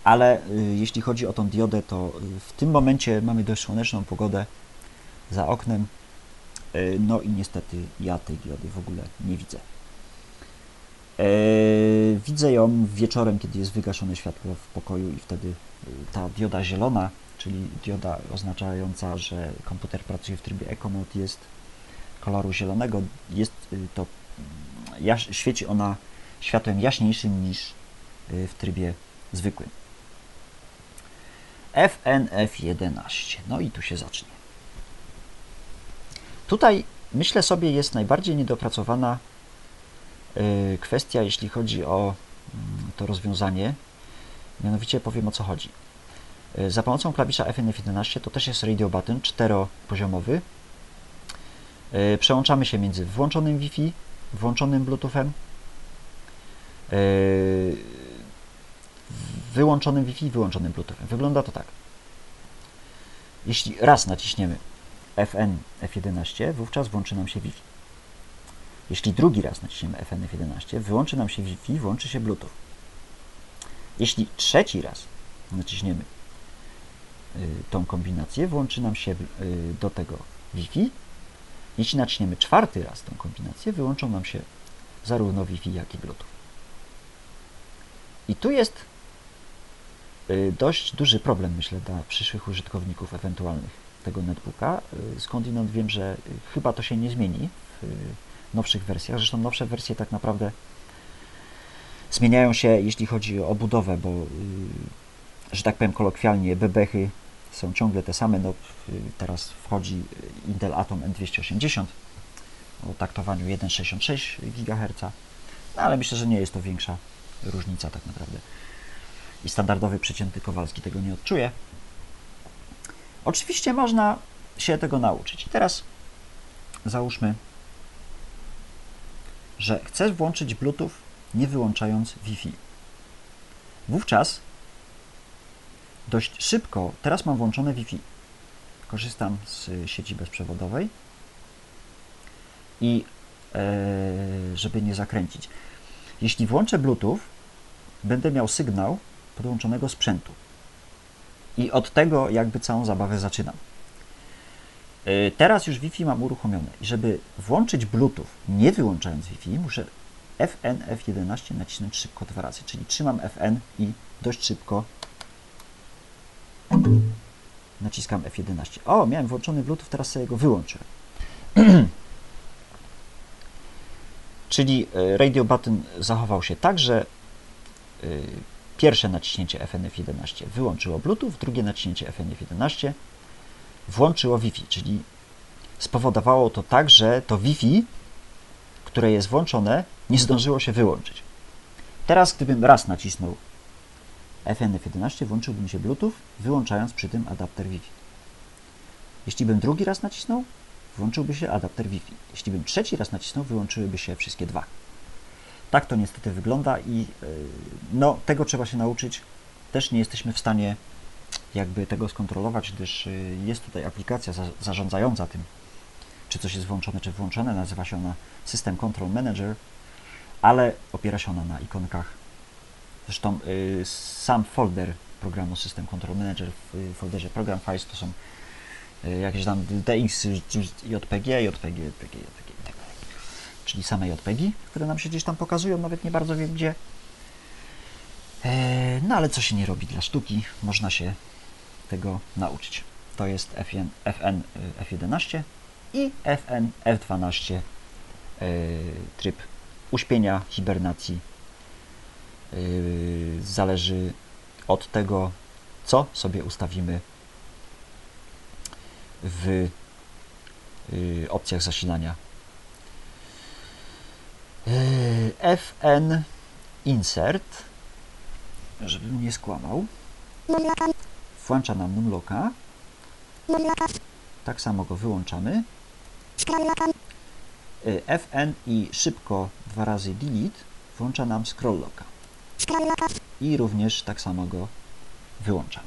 ale y, jeśli chodzi o tą diodę, to w tym momencie mamy dość słoneczną pogodę za oknem, no i niestety ja tej diody w ogóle nie widzę. Widzę ją wieczorem, kiedy jest wygaszone światło w pokoju i wtedy ta dioda zielona czyli dioda oznaczająca, że komputer pracuje w trybie Eco Mode jest koloru zielonego. Jest y, to, świeci ona światłem jaśniejszym niż w trybie zwykłym. FNF11. No i tu się zacznie. Tutaj myślę sobie jest najbardziej niedopracowana kwestia, jeśli chodzi o mm, to rozwiązanie. Mianowicie powiem o co chodzi. E, za pomocą klawisza FNF11 to też jest radio button czteropoziomowy. E, przełączamy się między włączonym Wi-Fi, włączonym Bluetoothem, e, wyłączonym Wi-Fi i wyłączonym Bluetoothem. Wygląda to tak. Jeśli raz naciśniemy FN F11, wówczas włączy nam się Wi-Fi. Jeśli drugi raz naciśniemy FN F11, wyłączy nam się Wi-Fi, włączy się Bluetooth. Jeśli trzeci raz naciśniemy Y, tą kombinację, włączy nam się y, do tego Wi-Fi. Jeśli naciśniemy czwarty raz tą kombinację, wyłączą nam się zarówno Wi-Fi, jak i Bluetooth. I tu jest y, dość duży problem, myślę, dla przyszłych użytkowników ewentualnych tego netbooka. Skądinąd wiem, że chyba to się nie zmieni w nowszych wersjach. Zresztą nowsze wersje tak naprawdę zmieniają się, jeśli chodzi o budowę, bo że tak powiem kolokwialnie, bebechy są ciągle te same. No, teraz wchodzi Intel Atom N280 o taktowaniu 1,66 GHz. No, ale myślę, że nie jest to większa różnica tak naprawdę. I standardowy przeciętny Kowalski tego nie odczuje. Oczywiście można się tego nauczyć. I teraz załóżmy, że chcesz włączyć Bluetooth nie wyłączając Wi-Fi. Wówczas dość szybko, teraz mam włączone Wi-Fi. Korzystam z sieci bezprzewodowej i e, żeby nie zakręcić. Jeśli włączę Bluetooth, będę miał sygnał podłączonego sprzętu. I od tego jakby całą zabawę zaczynam. E, teraz już Wi-Fi mam uruchomione. I żeby włączyć Bluetooth, nie wyłączając Wi-Fi, muszę FN F11 nacisnąć szybko dwa razy. Czyli trzymam FN i dość szybko naciskam F11. O, miałem włączony Bluetooth, teraz sobie go wyłączyłem. Czyli e, radio button zachował się tak, że e, pierwsze naciśnięcie FNF11 wyłączyło Bluetooth, drugie naciśnięcie FNF11 włączyło Wi-Fi, czyli spowodowało to tak, że to Wi-Fi, które jest włączone, nie zdążyło się wyłączyć. Teraz, gdybym raz nacisnął FNF11, włączyłby mi się Bluetooth, wyłączając przy tym adapter Wi-Fi. Jeśli bym drugi raz nacisnął, włączyłby się adapter Wi-Fi. Jeśli bym trzeci raz nacisnął, wyłączyłyby się wszystkie dwa. Tak to niestety wygląda i no, tego trzeba się nauczyć. Też nie jesteśmy w stanie jakby tego skontrolować, gdyż jest tutaj aplikacja za, zarządzająca tym, czy coś jest włączone, czy włączone. Nazywa się ona System Control Manager, ale opiera się ona na ikonkach. Zresztą y, sam folder programu System Control Manager w folderze Program Files to są y, jakieś tam DX, JPG, JPG, JPG, JPG tak. Czyli same JPG, które nam się gdzieś tam pokazują, nawet nie bardzo wiem gdzie. E, no ale co się nie robi dla sztuki, można się tego nauczyć. To jest FN, FN F11 i FN F12 e, tryb uśpienia, hibernacji. E, zależy od tego, co sobie ustawimy w opcjach zasilania. FN insert, żebym nie skłamał, włącza nam numlocka. Tak samo go wyłączamy. FN i szybko dwa razy delete włącza nam scroll locka. I również tak samo go wyłączamy.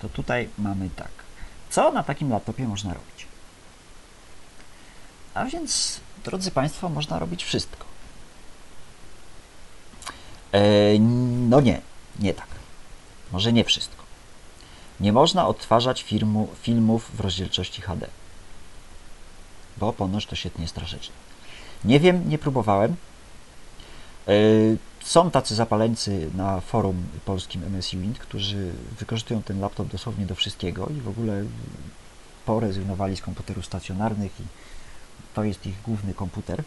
To tutaj mamy tak. Co na takim laptopie można robić? A więc, drodzy Państwo, można robić wszystko. E, no nie, nie tak. Może nie wszystko. Nie można odtwarzać filmu, filmów w rozdzielczości HD, bo ponoć to świetnie straszeczne. Nie wiem, nie próbowałem. E, są tacy zapaleńcy na forum polskim MSI Wind, którzy wykorzystują ten laptop dosłownie do wszystkiego i w ogóle porezygnowali z komputerów stacjonarnych i to jest ich główny komputer.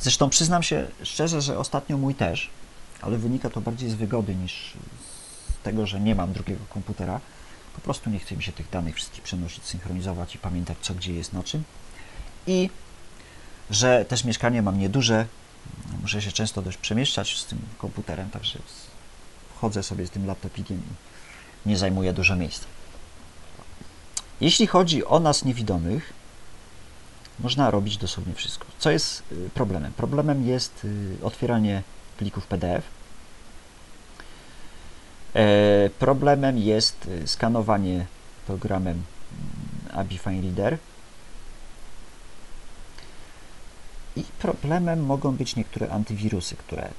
Zresztą przyznam się szczerze, że ostatnio mój też, ale wynika to bardziej z wygody niż z tego, że nie mam drugiego komputera. Po prostu nie chce mi się tych danych wszystkich przenosić, synchronizować i pamiętać, co gdzie jest na czym. I że też mieszkanie mam nieduże, muszę się często dość przemieszczać z tym komputerem, także chodzę sobie z tym laptopikiem i nie zajmuje dużo miejsca. Jeśli chodzi o nas niewidomych, można robić dosłownie wszystko. Co jest y, problemem? Problemem jest y, otwieranie plików PDF. E, problemem jest y, skanowanie programem mm, ABI Fine Reader. I problemem mogą być niektóre antywirusy, które mm,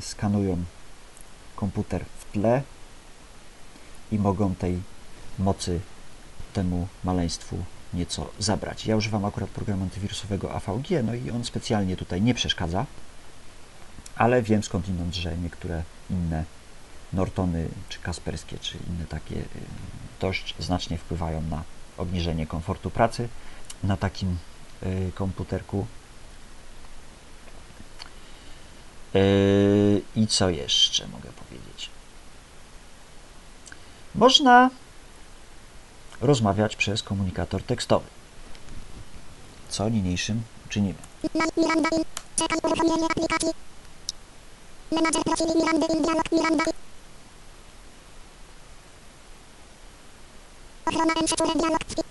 skanują komputer w tle i mogą tej mocy temu maleństwu nieco zabrać. Ja używam akurat programu antywirusowego AVG, no i on specjalnie tutaj nie przeszkadza, ale wiem skądinąd, że niektóre inne Nortony, czy Kasperskie, czy inne takie y, dość znacznie wpływają na obniżenie komfortu pracy na takim y, komputerku. Y, I co jeszcze mogę powiedzieć? Można rozmawiać przez komunikator tekstowy. Co niniejszym czynimy. Menadżer profili Mirandy in dialog Miranda. Ochrona M4 dialog wpi-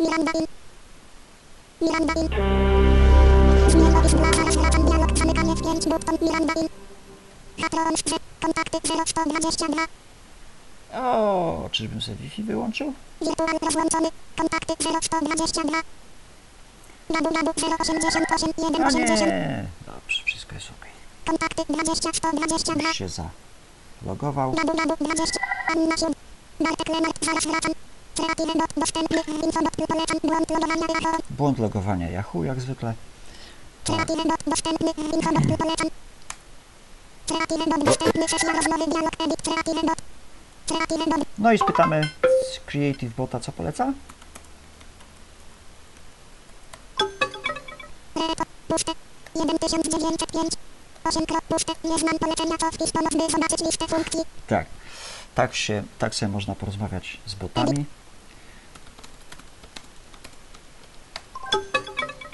Miranda in. Miranda in. Zmień opis dla zaraz wracam dialog zamykanie w 5 button Miranda in. Patron w. Kontakty 0122. O, czyżbym sobie Wi-Fi wyłączył? Wirtual rozłączony. Kontakty 0122. Gabu gabu 088 A 180. nie! Dobrze, wszystko jest ok. Kontakty 20 122. Już się zalogował. Gabu gabu 20. Anna Siub. Bartek Lenart. Zaraz wracam. Kreatywny bot dostępny. Infobot polecam. Błąd logowania Yahoo. Błąd logowania Yahoo, jak zwykle. To Kreatywny bot dostępny. Infobot polecam. Kreatywny bot dostępny. Sesja rozmowy dialog edit. Kreatywny bot. Kreatywny bot. No i spytamy z Creative Bota, co poleca? Puste. 1905. 8 krok puste. Nie znam polecenia co wpis pomoc by zobaczyć listę funkcji. Tak. Tak się, tak sobie można porozmawiać z botami.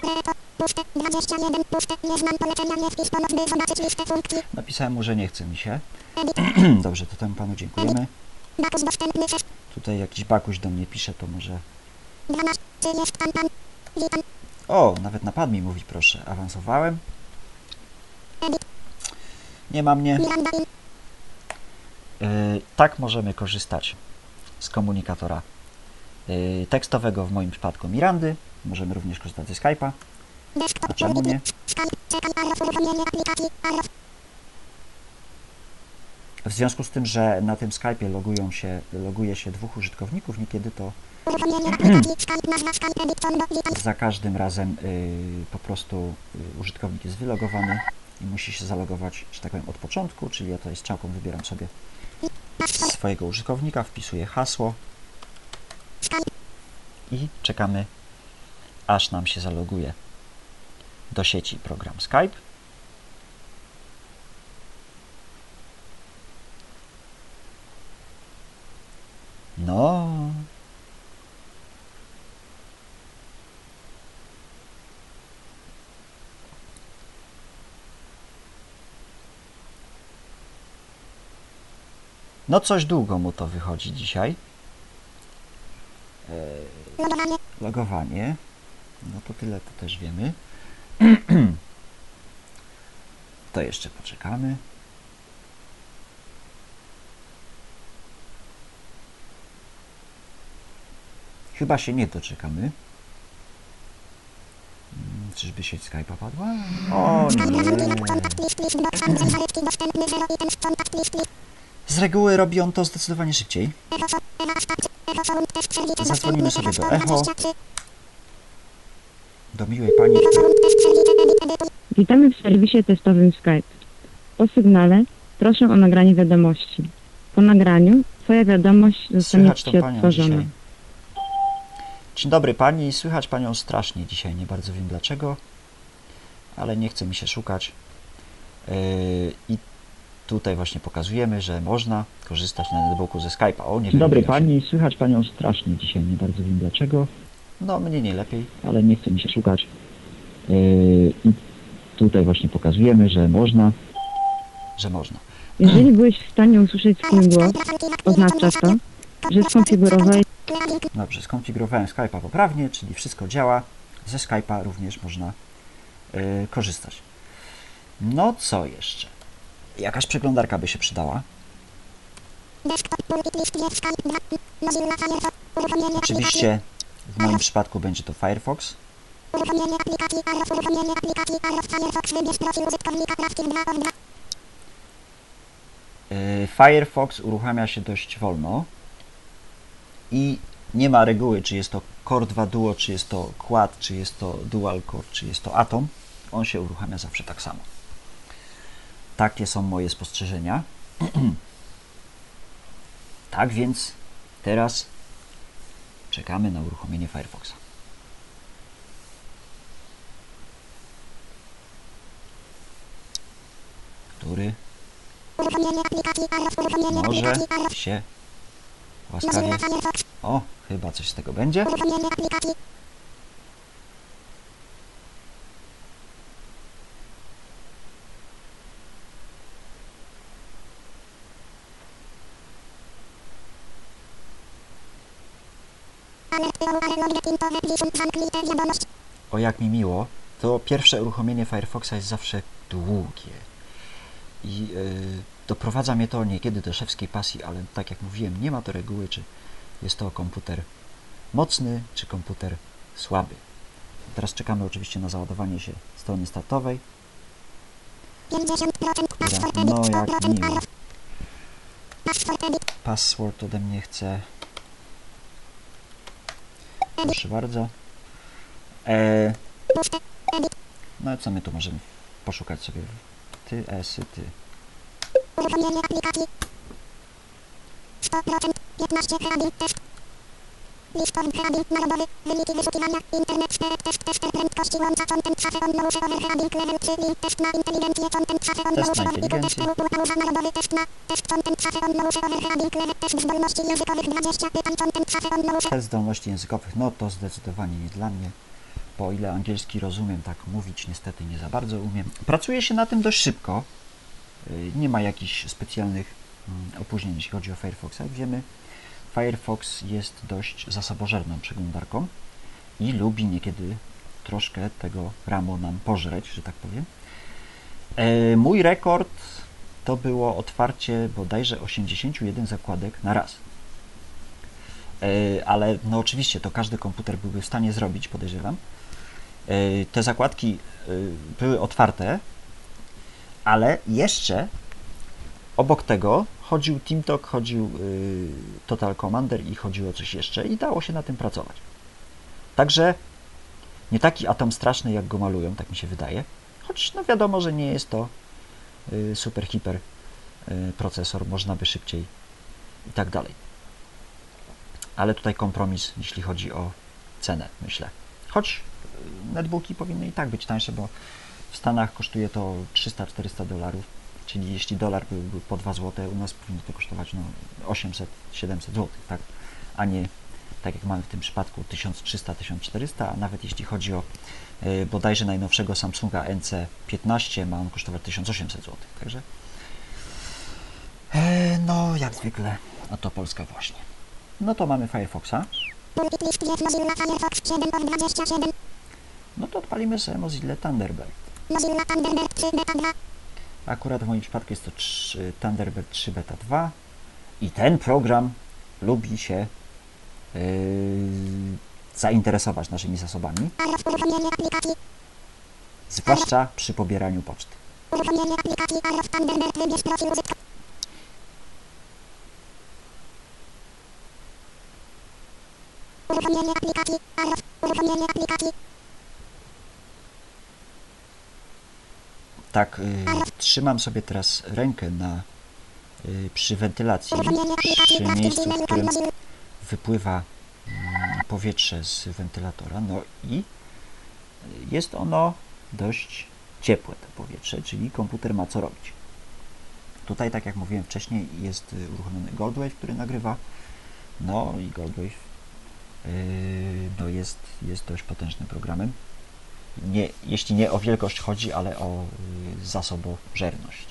Repo. Puste. 21. Puste. Nie znam polecenia nie wpis pomoc by zobaczyć listę funkcji. Napisałem mu, że nie chce mi się. Dobrze, to temu panu dziękujemy. Tutaj jakiś bakuś do mnie pisze, to może... 12. Czy jest pan pan? Witam. O, nawet na pad mi mówi, proszę. Awansowałem. Nie ma mnie. Yy, tak możemy korzystać z komunikatora yy, tekstowego, w moim przypadku Mirandy. Możemy również korzystać ze Skype'a. A czemu nie? W związku z tym, że na tym Skype'ie logują się, loguje się dwóch użytkowników, niekiedy to Witam. za każdym razem yy, po prostu yy, użytkownik jest wylogowany i musi się zalogować, że tak powiem, od początku, czyli ja tutaj strzałką wybieram sobie swojego użytkownika, wpisuję hasło i czekamy, aż nam się zaloguje do sieci program Skype. No, no coś długo mu to wychodzi dzisiaj. Logowanie. Logowanie. No to tyle to też wiemy. To jeszcze poczekamy. Chyba się nie doczekamy. Mm, Czyżby sieć Skype'a padła? O nie. Kontakt. List. List. Box. Funkcje zaletki dostępny. 0 items. Kontakt. List. List. Z reguły robi on to zdecydowanie szybciej. Zadzwonimy sobie do Echo. 123. Do miłej pani. Witamy w serwisie testowym Skype. Po sygnale proszę o nagranie wiadomości. Po nagraniu Twoja wiadomość zostanie Słychać Ci odtworzona. dzisiaj. Dzień dobry pani, słychać panią strasznie dzisiaj, nie bardzo wiem dlaczego, ale nie chce mi się szukać. Yy, I tutaj właśnie pokazujemy, że można korzystać na netbooku ze Skype'a. O, nie Dzień dobry pani, słychać panią strasznie dzisiaj, nie bardzo wiem dlaczego, No, mnie nie lepiej. ale nie chce mi się szukać. Yy, I tutaj właśnie pokazujemy, że można. że można. Jeżeli byłeś w stanie usłyszeć swój głos, oznacza to, że skonfigurowałeś Dobrze, skonfigurowałem Skype'a poprawnie, czyli wszystko działa. Ze Skype'a również można yy, korzystać. No co jeszcze? Jakaś przeglądarka by się przydała. Desktop. Pulpit. List. Jest. Skype. 2. Mozilla Firefox. Uruchomienie aplikacji. Oczywiście w moim przypadku będzie to Firefox. Uruchomienie aplikacji. Arrow. Uruchomienie aplikacji. Arrow. Firefox. Wybierz profil użytkownika. Crafting 2 of 2. Yy, Firefox uruchamia się dość wolno i nie ma reguły, czy jest to Core 2 Duo, czy jest to Quad, czy jest to Dual Core, czy jest to Atom. On się uruchamia zawsze tak samo. Takie są moje spostrzeżenia. tak więc teraz czekamy na uruchomienie Firefoxa. Który Może się łaskawie... O, chyba coś z tego będzie. Uruchomienie aplikacji. Alert POR login to web zamknięte wiadomość. O jak mi miło, to pierwsze uruchomienie Firefoxa jest zawsze długie. I yy, doprowadza mnie to niekiedy do szewskiej pasji, ale tak jak mówiłem, nie ma to reguły, czy jest to komputer mocny, czy komputer słaby. Teraz czekamy oczywiście na załadowanie się strony startowej. 50% password No, jak 100% miło. Password ode mnie chce. Proszę bardzo. E, no co my tu możemy poszukać sobie? Ty, esy, ty. Uruchomienie aplikacji. 100%. 15 hrabin test. Listorm hrabin narodowy. Wyniki wyszukiwania. Internet test test prędkości łącza content on low over level 3 link test na inteligencję content on low test pauza narodowy test na test content on low over level test zdolności językowych 20 pytań content on low Test zdolności językowych, no to zdecydowanie nie dla mnie. Bo o ile angielski rozumiem, tak mówić niestety nie za bardzo umiem. Pracuje się na tym dość szybko. Y, Nie ma jakichś specjalnych mm, opóźnień, jeśli chodzi o Firefoxa. Jak wiemy, Firefox jest dość zasobożerną przeglądarką i lubi niekiedy troszkę tego ramu nam pożreć, że tak powiem. E, Mój rekord to było otwarcie bodajże 81 zakładek na raz. E, ale no oczywiście to każdy komputer byłby w stanie zrobić, podejrzewam. E, Te zakładki były otwarte, ale jeszcze obok tego chodził TeamTalk, chodził y, Total Commander i chodziło coś jeszcze i dało się na tym pracować. Także nie taki atom straszny, jak go malują, tak mi się wydaje. Choć no wiadomo, że nie jest to y, super hiper y, procesor, można by szybciej i tak dalej. Ale tutaj kompromis, jeśli chodzi o cenę, myślę. Choć netbooki powinny i tak być tańsze, bo w Stanach kosztuje to 300-400 dolarów, czyli jeśli dolar byłby po 2 zł, u nas powinno to kosztować no, 800-700 zł, tak? A nie tak jak mamy w tym przypadku 1300-1400, a nawet jeśli chodzi o y, bodajże najnowszego Samsunga NC15, ma on kosztować 1800 zł. Także e, no jak zwykle, a to Polska właśnie. No to mamy Firefoxa. Pulpit list jest Mozilla Firefox 7 of 27. No to odpalimy sobie Mozilla Thunderbird. Mozilla Thunderbird 3 beta 2. Akurat w moim przypadku jest to 3, Thunderbird 3 Beta 2 i ten program lubi się yy, zainteresować naszymi zasobami, zwłaszcza przy pobieraniu poczty. Uruchomienie aplikacji użytkownika. Uruchomienie aplikacji Arrow. Uruchomienie aplikacji. Tak, yy, trzymam sobie teraz rękę na yy, przy wentylacji, przy miejscu, w którym wypływa mm, powietrze z wentylatora, no i jest ono dość ciepłe to powietrze, czyli komputer ma co robić. Tutaj, tak jak mówiłem wcześniej, jest y, uruchomiony Goldwave, który nagrywa, no i Goldwave no jest, jest dość potężnym programem. Nie, jeśli nie o wielkość chodzi, ale o y, zasobożerność.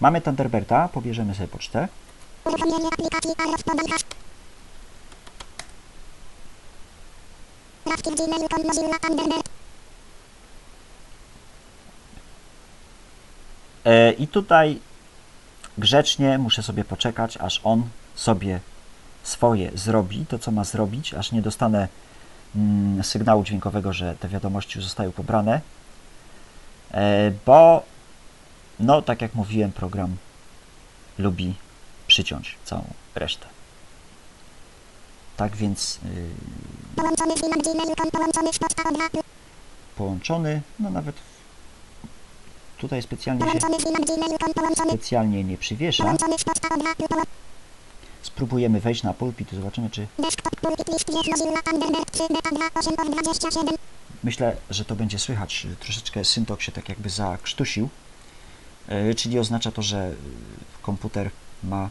Mamy Thunderbirda, pobierzemy sobie pocztę. Uruchomienie aplikacji Arrow Mobile Hash. Sprawdź w Gmailu.com Mozilla Thunderbird. E, I tutaj grzecznie muszę sobie poczekać, aż on sobie swoje zrobi, to co ma zrobić, aż nie dostanę sygnału dźwiękowego, że te wiadomości już zostały pobrane, e, bo no, tak jak mówiłem, program lubi przyciąć całą resztę. Tak więc y, Połączony Gmail Połączony z poczta od Apple. połączony, no nawet tutaj specjalnie się specjalnie nie przywiesza. Spróbujemy wejść na pulpit, zobaczymy, czy Desktop pulpit list jest Mozilla Thunderbird 3 beta 2 8 of 27. myślę, że to będzie słychać. Troszeczkę syntok się tak jakby zakrztusił. E, czyli oznacza to, że y, komputer ma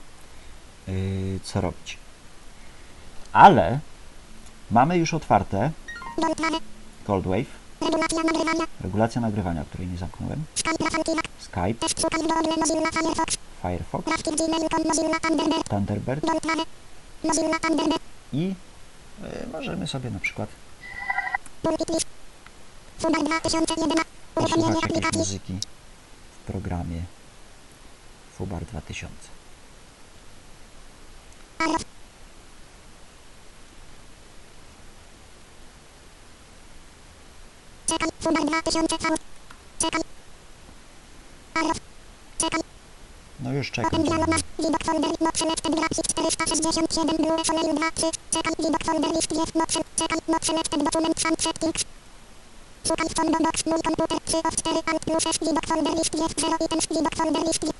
y, co robić. Ale mamy już otwarte Gold Wave. Regulacja nagrywania. regulacja nagrywania, której nie zamknąłem, Skype Firefox. Thunderbird. I y, możemy sobie na przykład Pulpit list. Fubar 2011. Uruchomienie posłuchać jakiejś muzyki w programie Fubar 2000. Czekaj. Fubar 2000 V. Czekaj. Arrow. Czekaj. No już czekam. Open dialog masz. Widok folder. Not selected graphics 467. Blue Soleil 2 3. Czekaj. Widok folder list jest. Not sel- Czekaj. Not selected document fan settings. Szukaj combo box. Mój komputer 3 of 4 alt plus S. Widok folder list jest 0 items. Widok folder list jest.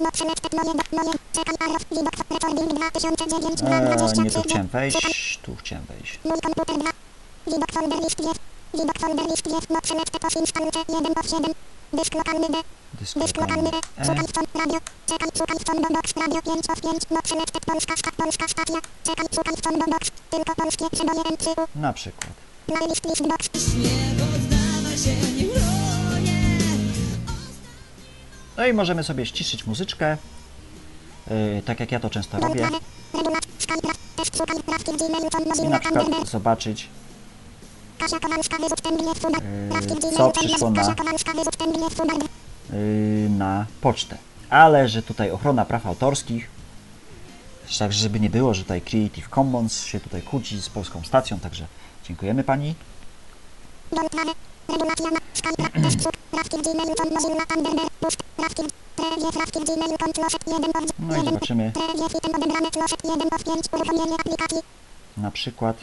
Not selected moje do moje. Czekaj. Arrow. Widok recording 2009 Eee, 23. nie tu chciałem wejść, tu chciałem wejść. Mój komputer 2. Widok folder list jest. Widok folder list install 1 of 7. Dysk lokalny D. Dysk lokalny lokalny E. Szukaj tom radio. Czekaj, szukaj w combo box radio 5 of 5. Not selected polska sta polska stacja. Czekaj, szukaj w combo box. Tylko polskie przeboje M3. na przykład. Playlist list box. No i możemy sobie ściszyć muzyczkę, yy, tak jak ja to często robię. I na przykład zobaczyć, Yy, co przyszło na- yy, na pocztę. Ale że tutaj ochrona praw autorskich, tak żeby nie było, że tutaj Creative Commons się tutaj kłóci z polską stacją, także dziękujemy Pani. Goldwave. Regulacja na Skype. Raf- Test szuk. Rafki w Gmailu. Tom Mozilla Thunderbird. Pust. Rafki w... Prewie. Rafki w Gmailu. Tom Closet 1 of No i 1. zobaczymy Prewie. Item odebrane. Closet 1 of 5. Uruchomienie aplikacji. na przykład,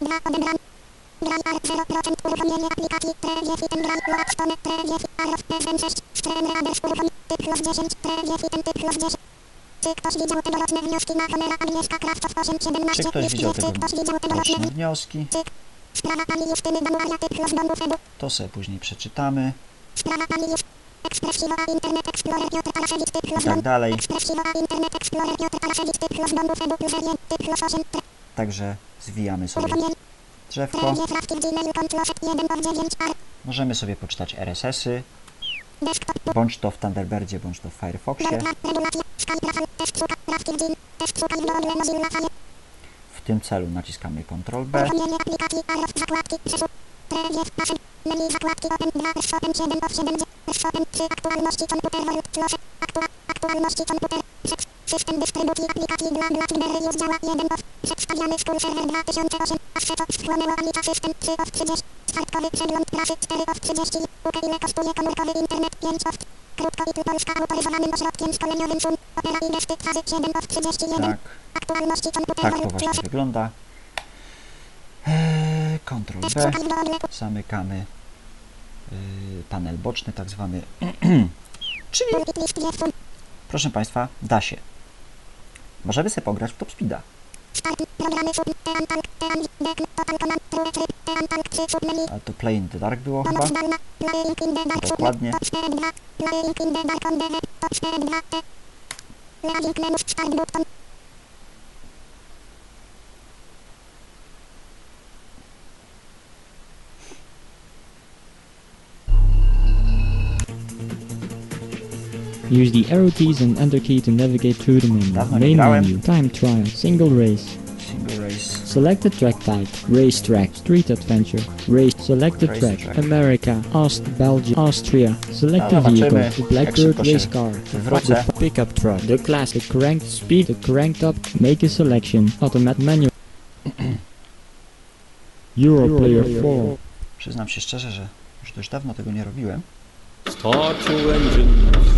2 odebrane. Gram art 0% uruchomienie aplikacji Prewie Fitem Gram Load Stone Prewie Arrow SM6 Stream Raders uruchomienie Typlos 10 Prewie Fitem Typlos 10 Czy ktoś widział tegoroczne wnioski na Honera Agnieszka Krawcow 817 czy ktoś widział tegoroczne roczne wnioski, Sprawa pani Justyny Damuaria Typlos Domu Febu to sobie później przeczytamy. Sprawa pani Just Ekspresiwowa Internet Explorer Piotr Alaszewicz Typlos i tak Domu dalej. Ekspresiwowa Internet Explorer Piotr Alaszewicz Typlos Domu Febu Plus 1 Typlos 8 Także zwijamy sobie drzewko. Prewie Frawki w Gmailu Closet 1 of 9 R Możemy sobie poczytać RSS-y, bądź to w Thunderbirdzie, bądź to w Firefoxie. W tym celu naciskamy Ctrl B. nasze, menu zakładki, Open 2, S Open 7 of 7, S Open 3, aktualności komputer, Word, Close, aktua, aktualności komputer, Sex, system dystrybucji aplikacji dla BlackBerry już działa 1 of, przedstawiany School Server 2008, Assetto, wchłonęło Amica System 3 of 30, startkowy przegląd prasy 4 of 30, UK ile kosztuje komórkowy internet? 5 of, krótko i tu Polska autoryzowanym ośrodkiem szkoleniowym SUN, opera i gesty fazy 7 of 31, Tak, aktualności komputer, tak to właśnie Close, wygląda. Eee, Ctrl test B. Zamykamy yy, panel boczny, tak zwany. Czyli, proszę Państwa, da się. Możemy sobie pograć w Top Speeda. start, programy sub, team tank, team, dek, total command, true, tryb, team tank 3 sub menu, Ale to Play in the Dark było chyba. Dokładnie. top 4 2, playing Use the arrow keys and enter key to navigate through the menu. Main menu. Time trial. Single race. Single Race. Selected track type. Race track. Street adventure. Race. Selected Race track. track. America. Aust. Belgium. Austria. Select the vehicle. The Blackbird race car. The pickup truck. The class. The cranked speed. The cranked up. Make a selection. Automatic manual. Euro player 4. Przyznam się szczerze, że już dość dawno tego nie robiłem. Start your engine.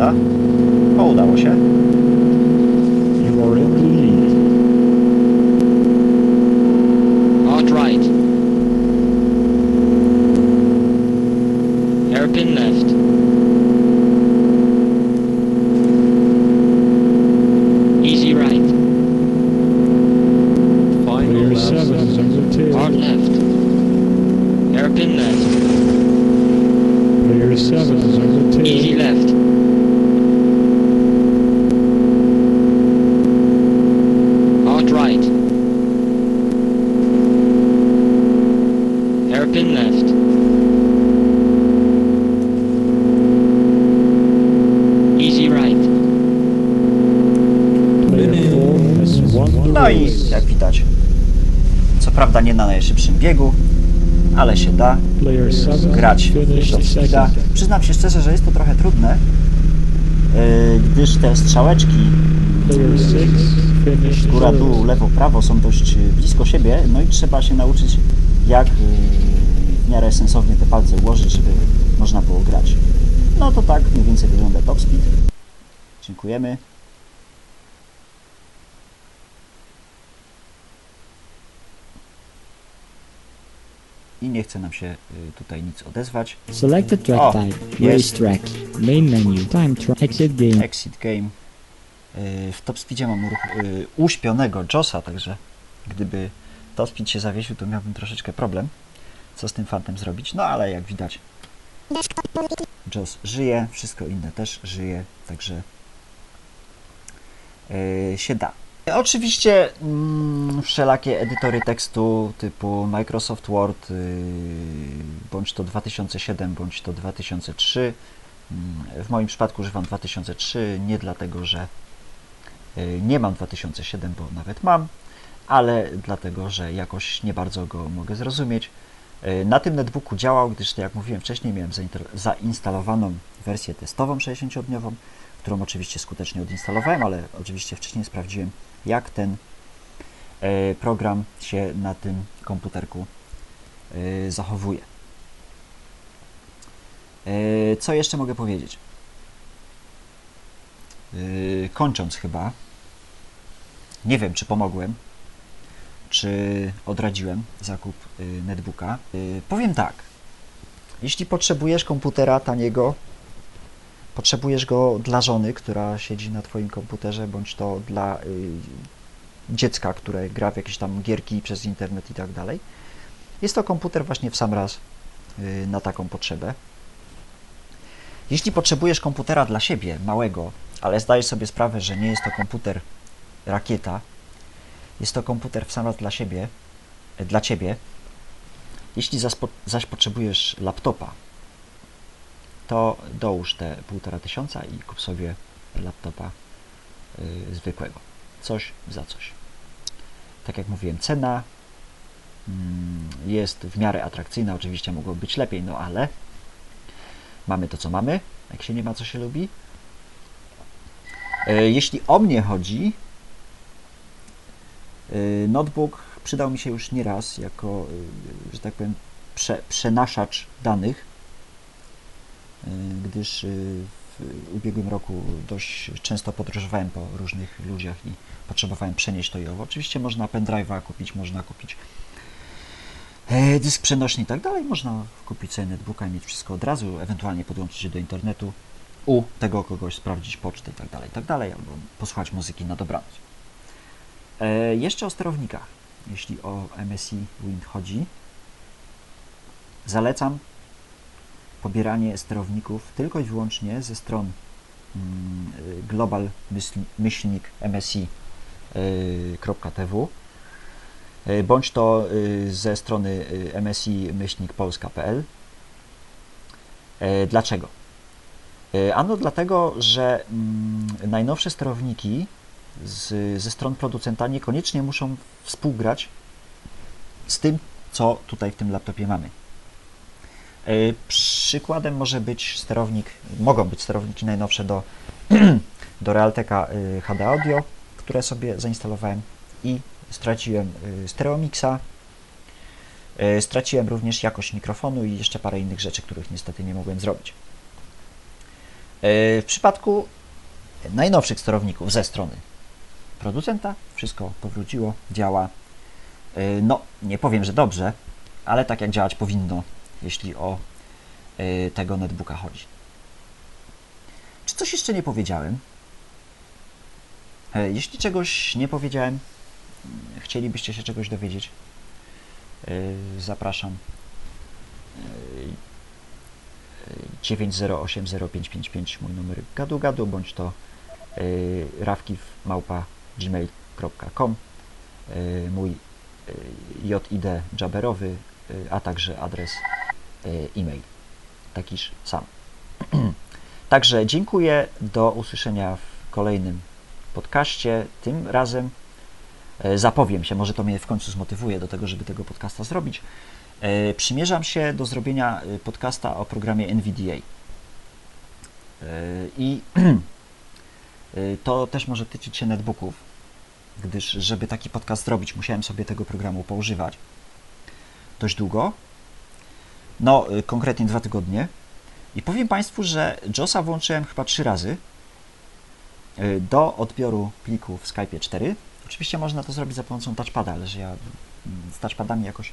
pewno nam się nie uda. O, udało się. You are in the lead. Hard right. Hairpin left. Easy right. Final Player laps. 7 is on the tail. Hard left. Hairpin left. Player 7 is on the tail. Easy left. Hard right. Hairpin left. Easy right. Player 4 has won the No i race. jak widać, co najszybszym biegu, ale się da Player 7 grać top speeda. Przyznam się szczerze, że jest to trochę trudne, yy, gdyż te strzałeczki Player 6 finished góra, dół, lewo, prawo są dość blisko siebie, no i trzeba się nauczyć jak yy, w miarę sensownie te palce ułożyć, żeby można było grać. No to tak mniej więcej wygląda top speed. Dziękujemy. I nie chce nam się yy, tutaj nic odezwać. Select the track O, type. Race track. Main menu. Time track. Exit game. Exit Game. Yy, W Top Speedzie mam ruch, yy, uśpionego Josa, także gdyby Top Speed się zawiesił, to miałbym troszeczkę problem, co z tym fantem zrobić. No ale jak widać, Joss żyje, wszystko inne też żyje, także się da. Oczywiście mm, wszelakie edytory tekstu typu Microsoft Word, yy, bądź to 2007, bądź to 2003. Mm, W moim przypadku używam 2003 nie dlatego, że yy, nie mam 2007, bo nawet mam, ale dlatego, że jakoś nie bardzo go mogę zrozumieć. Yy, Na tym netbooku działał, gdyż, tak jak mówiłem wcześniej, miałem zainstalowaną wersję testową 60-dniową, którą oczywiście skutecznie odinstalowałem, ale oczywiście wcześniej sprawdziłem, jak ten e, program się na tym komputerku e, zachowuje. E, Co jeszcze mogę powiedzieć? Kończąc chyba, nie wiem czy pomogłem, czy odradziłem zakup netbooka. Powiem tak, jeśli potrzebujesz komputera taniego, potrzebujesz go dla żony, która siedzi na Twoim komputerze, bądź to dla y, dziecka, które gra w jakieś tam gierki przez internet i tak dalej. Jest to komputer właśnie w sam raz y, na taką potrzebę. Jeśli potrzebujesz komputera dla siebie, małego, ale zdajesz sobie sprawę, że nie jest to komputer rakieta, jest to komputer w sam raz dla siebie, dla ciebie. Jeśli zaś potrzebujesz laptopa, to dołóż te półtora tysiąca i kup sobie laptopa y, zwykłego. Coś za coś. Tak jak mówiłem, cena mm, jest w miarę atrakcyjna. Oczywiście mogło być lepiej, no ale mamy to, co mamy. Jak się nie ma, co się lubi. Y, Jeśli o mnie chodzi, y, notebook przydał mi się już nieraz jako, y, że tak powiem, prze, przenaszacz danych gdyż y, w ubiegłym roku dość często podróżowałem po różnych ludziach i potrzebowałem przenieść to i owo. Oczywiście można pendrive'a kupić, można kupić e, dysk przenośny i tak dalej. Można kupić sobie netbooka i mieć wszystko od razu, ewentualnie podłączyć się do internetu, u tego kogoś sprawdzić pocztę i tak dalej, i tak dalej, albo posłuchać muzyki na dobranoc. E, jeszcze o sterownikach. Jeśli o MSI Wind chodzi, zalecam pobieranie sterowników tylko i wyłącznie ze stron mm, y, global myśl- myślnik msi.tw y, bądź to y, ze strony y, msi myślnik polska.pl Dlaczego? Ano dlatego, że mm, najnowsze sterowniki z, ze stron producenta niekoniecznie muszą współgrać z tym, co tutaj w tym laptopie mamy. E, Przykładem może być sterownik, mogą być sterowniki najnowsze do do Realteka y, HD Audio, które sobie zainstalowałem i straciłem y, Stereomixa. Straciłem również jakość mikrofonu i jeszcze parę innych rzeczy, których niestety nie mogłem zrobić. W przypadku najnowszych sterowników ze strony producenta wszystko powróciło, działa. No, nie powiem, że dobrze, ale tak jak działać powinno, jeśli o y, tego netbooka chodzi. Czy coś jeszcze nie powiedziałem? E, Jeśli czegoś nie powiedziałem, chcielibyście się czegoś dowiedzieć, y, zapraszam. Y, y, 9080555 mój numer gadu gadu, bądź to y, mój JID jabberowy, a także adres e-mail. Takiż sam. Także dziękuję. Do usłyszenia w kolejnym podcaście. Tym razem e, zapowiem się, może to mnie w końcu zmotywuje do tego, żeby tego podcasta zrobić. E, Przymierzam się do zrobienia e, podcasta o programie NVDA. I to też może tyczyć się netbooków, gdyż żeby taki podcast zrobić, musiałem sobie tego programu poużywać dość długo. No, y, konkretnie dwa tygodnie. I powiem Państwu, że JOSa włączyłem chyba trzy razy y, do odbioru pliku w Skype 4. Oczywiście można to zrobić za pomocą touchpada, ale że ja mm, z touchpadami jakoś y,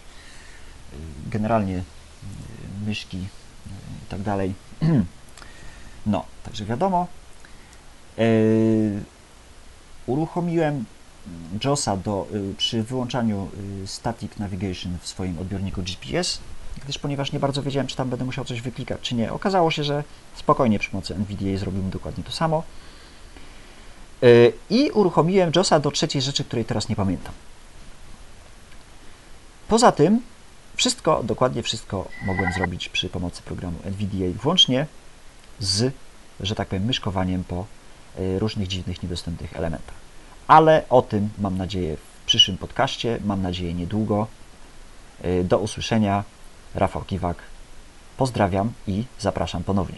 generalnie myszki i tak dalej. No, także wiadomo. Uruchomiłem JOSa do, przy wyłączaniu Static Navigation w swoim odbiorniku GPS, gdyż ponieważ nie bardzo wiedziałem, czy tam będę musiał coś wyklikać, czy nie. Okazało się, że spokojnie przy pomocy NVDA zrobimy dokładnie to samo. Y, I uruchomiłem JOSa do trzeciej rzeczy, której teraz nie pamiętam. Poza tym, wszystko, dokładnie wszystko mogłem zrobić przy pomocy programu NVDA, włącznie z, że tak powiem, myszkowaniem po y, różnych dziwnych, niedostępnych elementach. Ale o tym mam nadzieję w przyszłym podcaście, mam nadzieję niedługo. Y, Do usłyszenia. Rafał Kiwak. Pozdrawiam i zapraszam ponownie.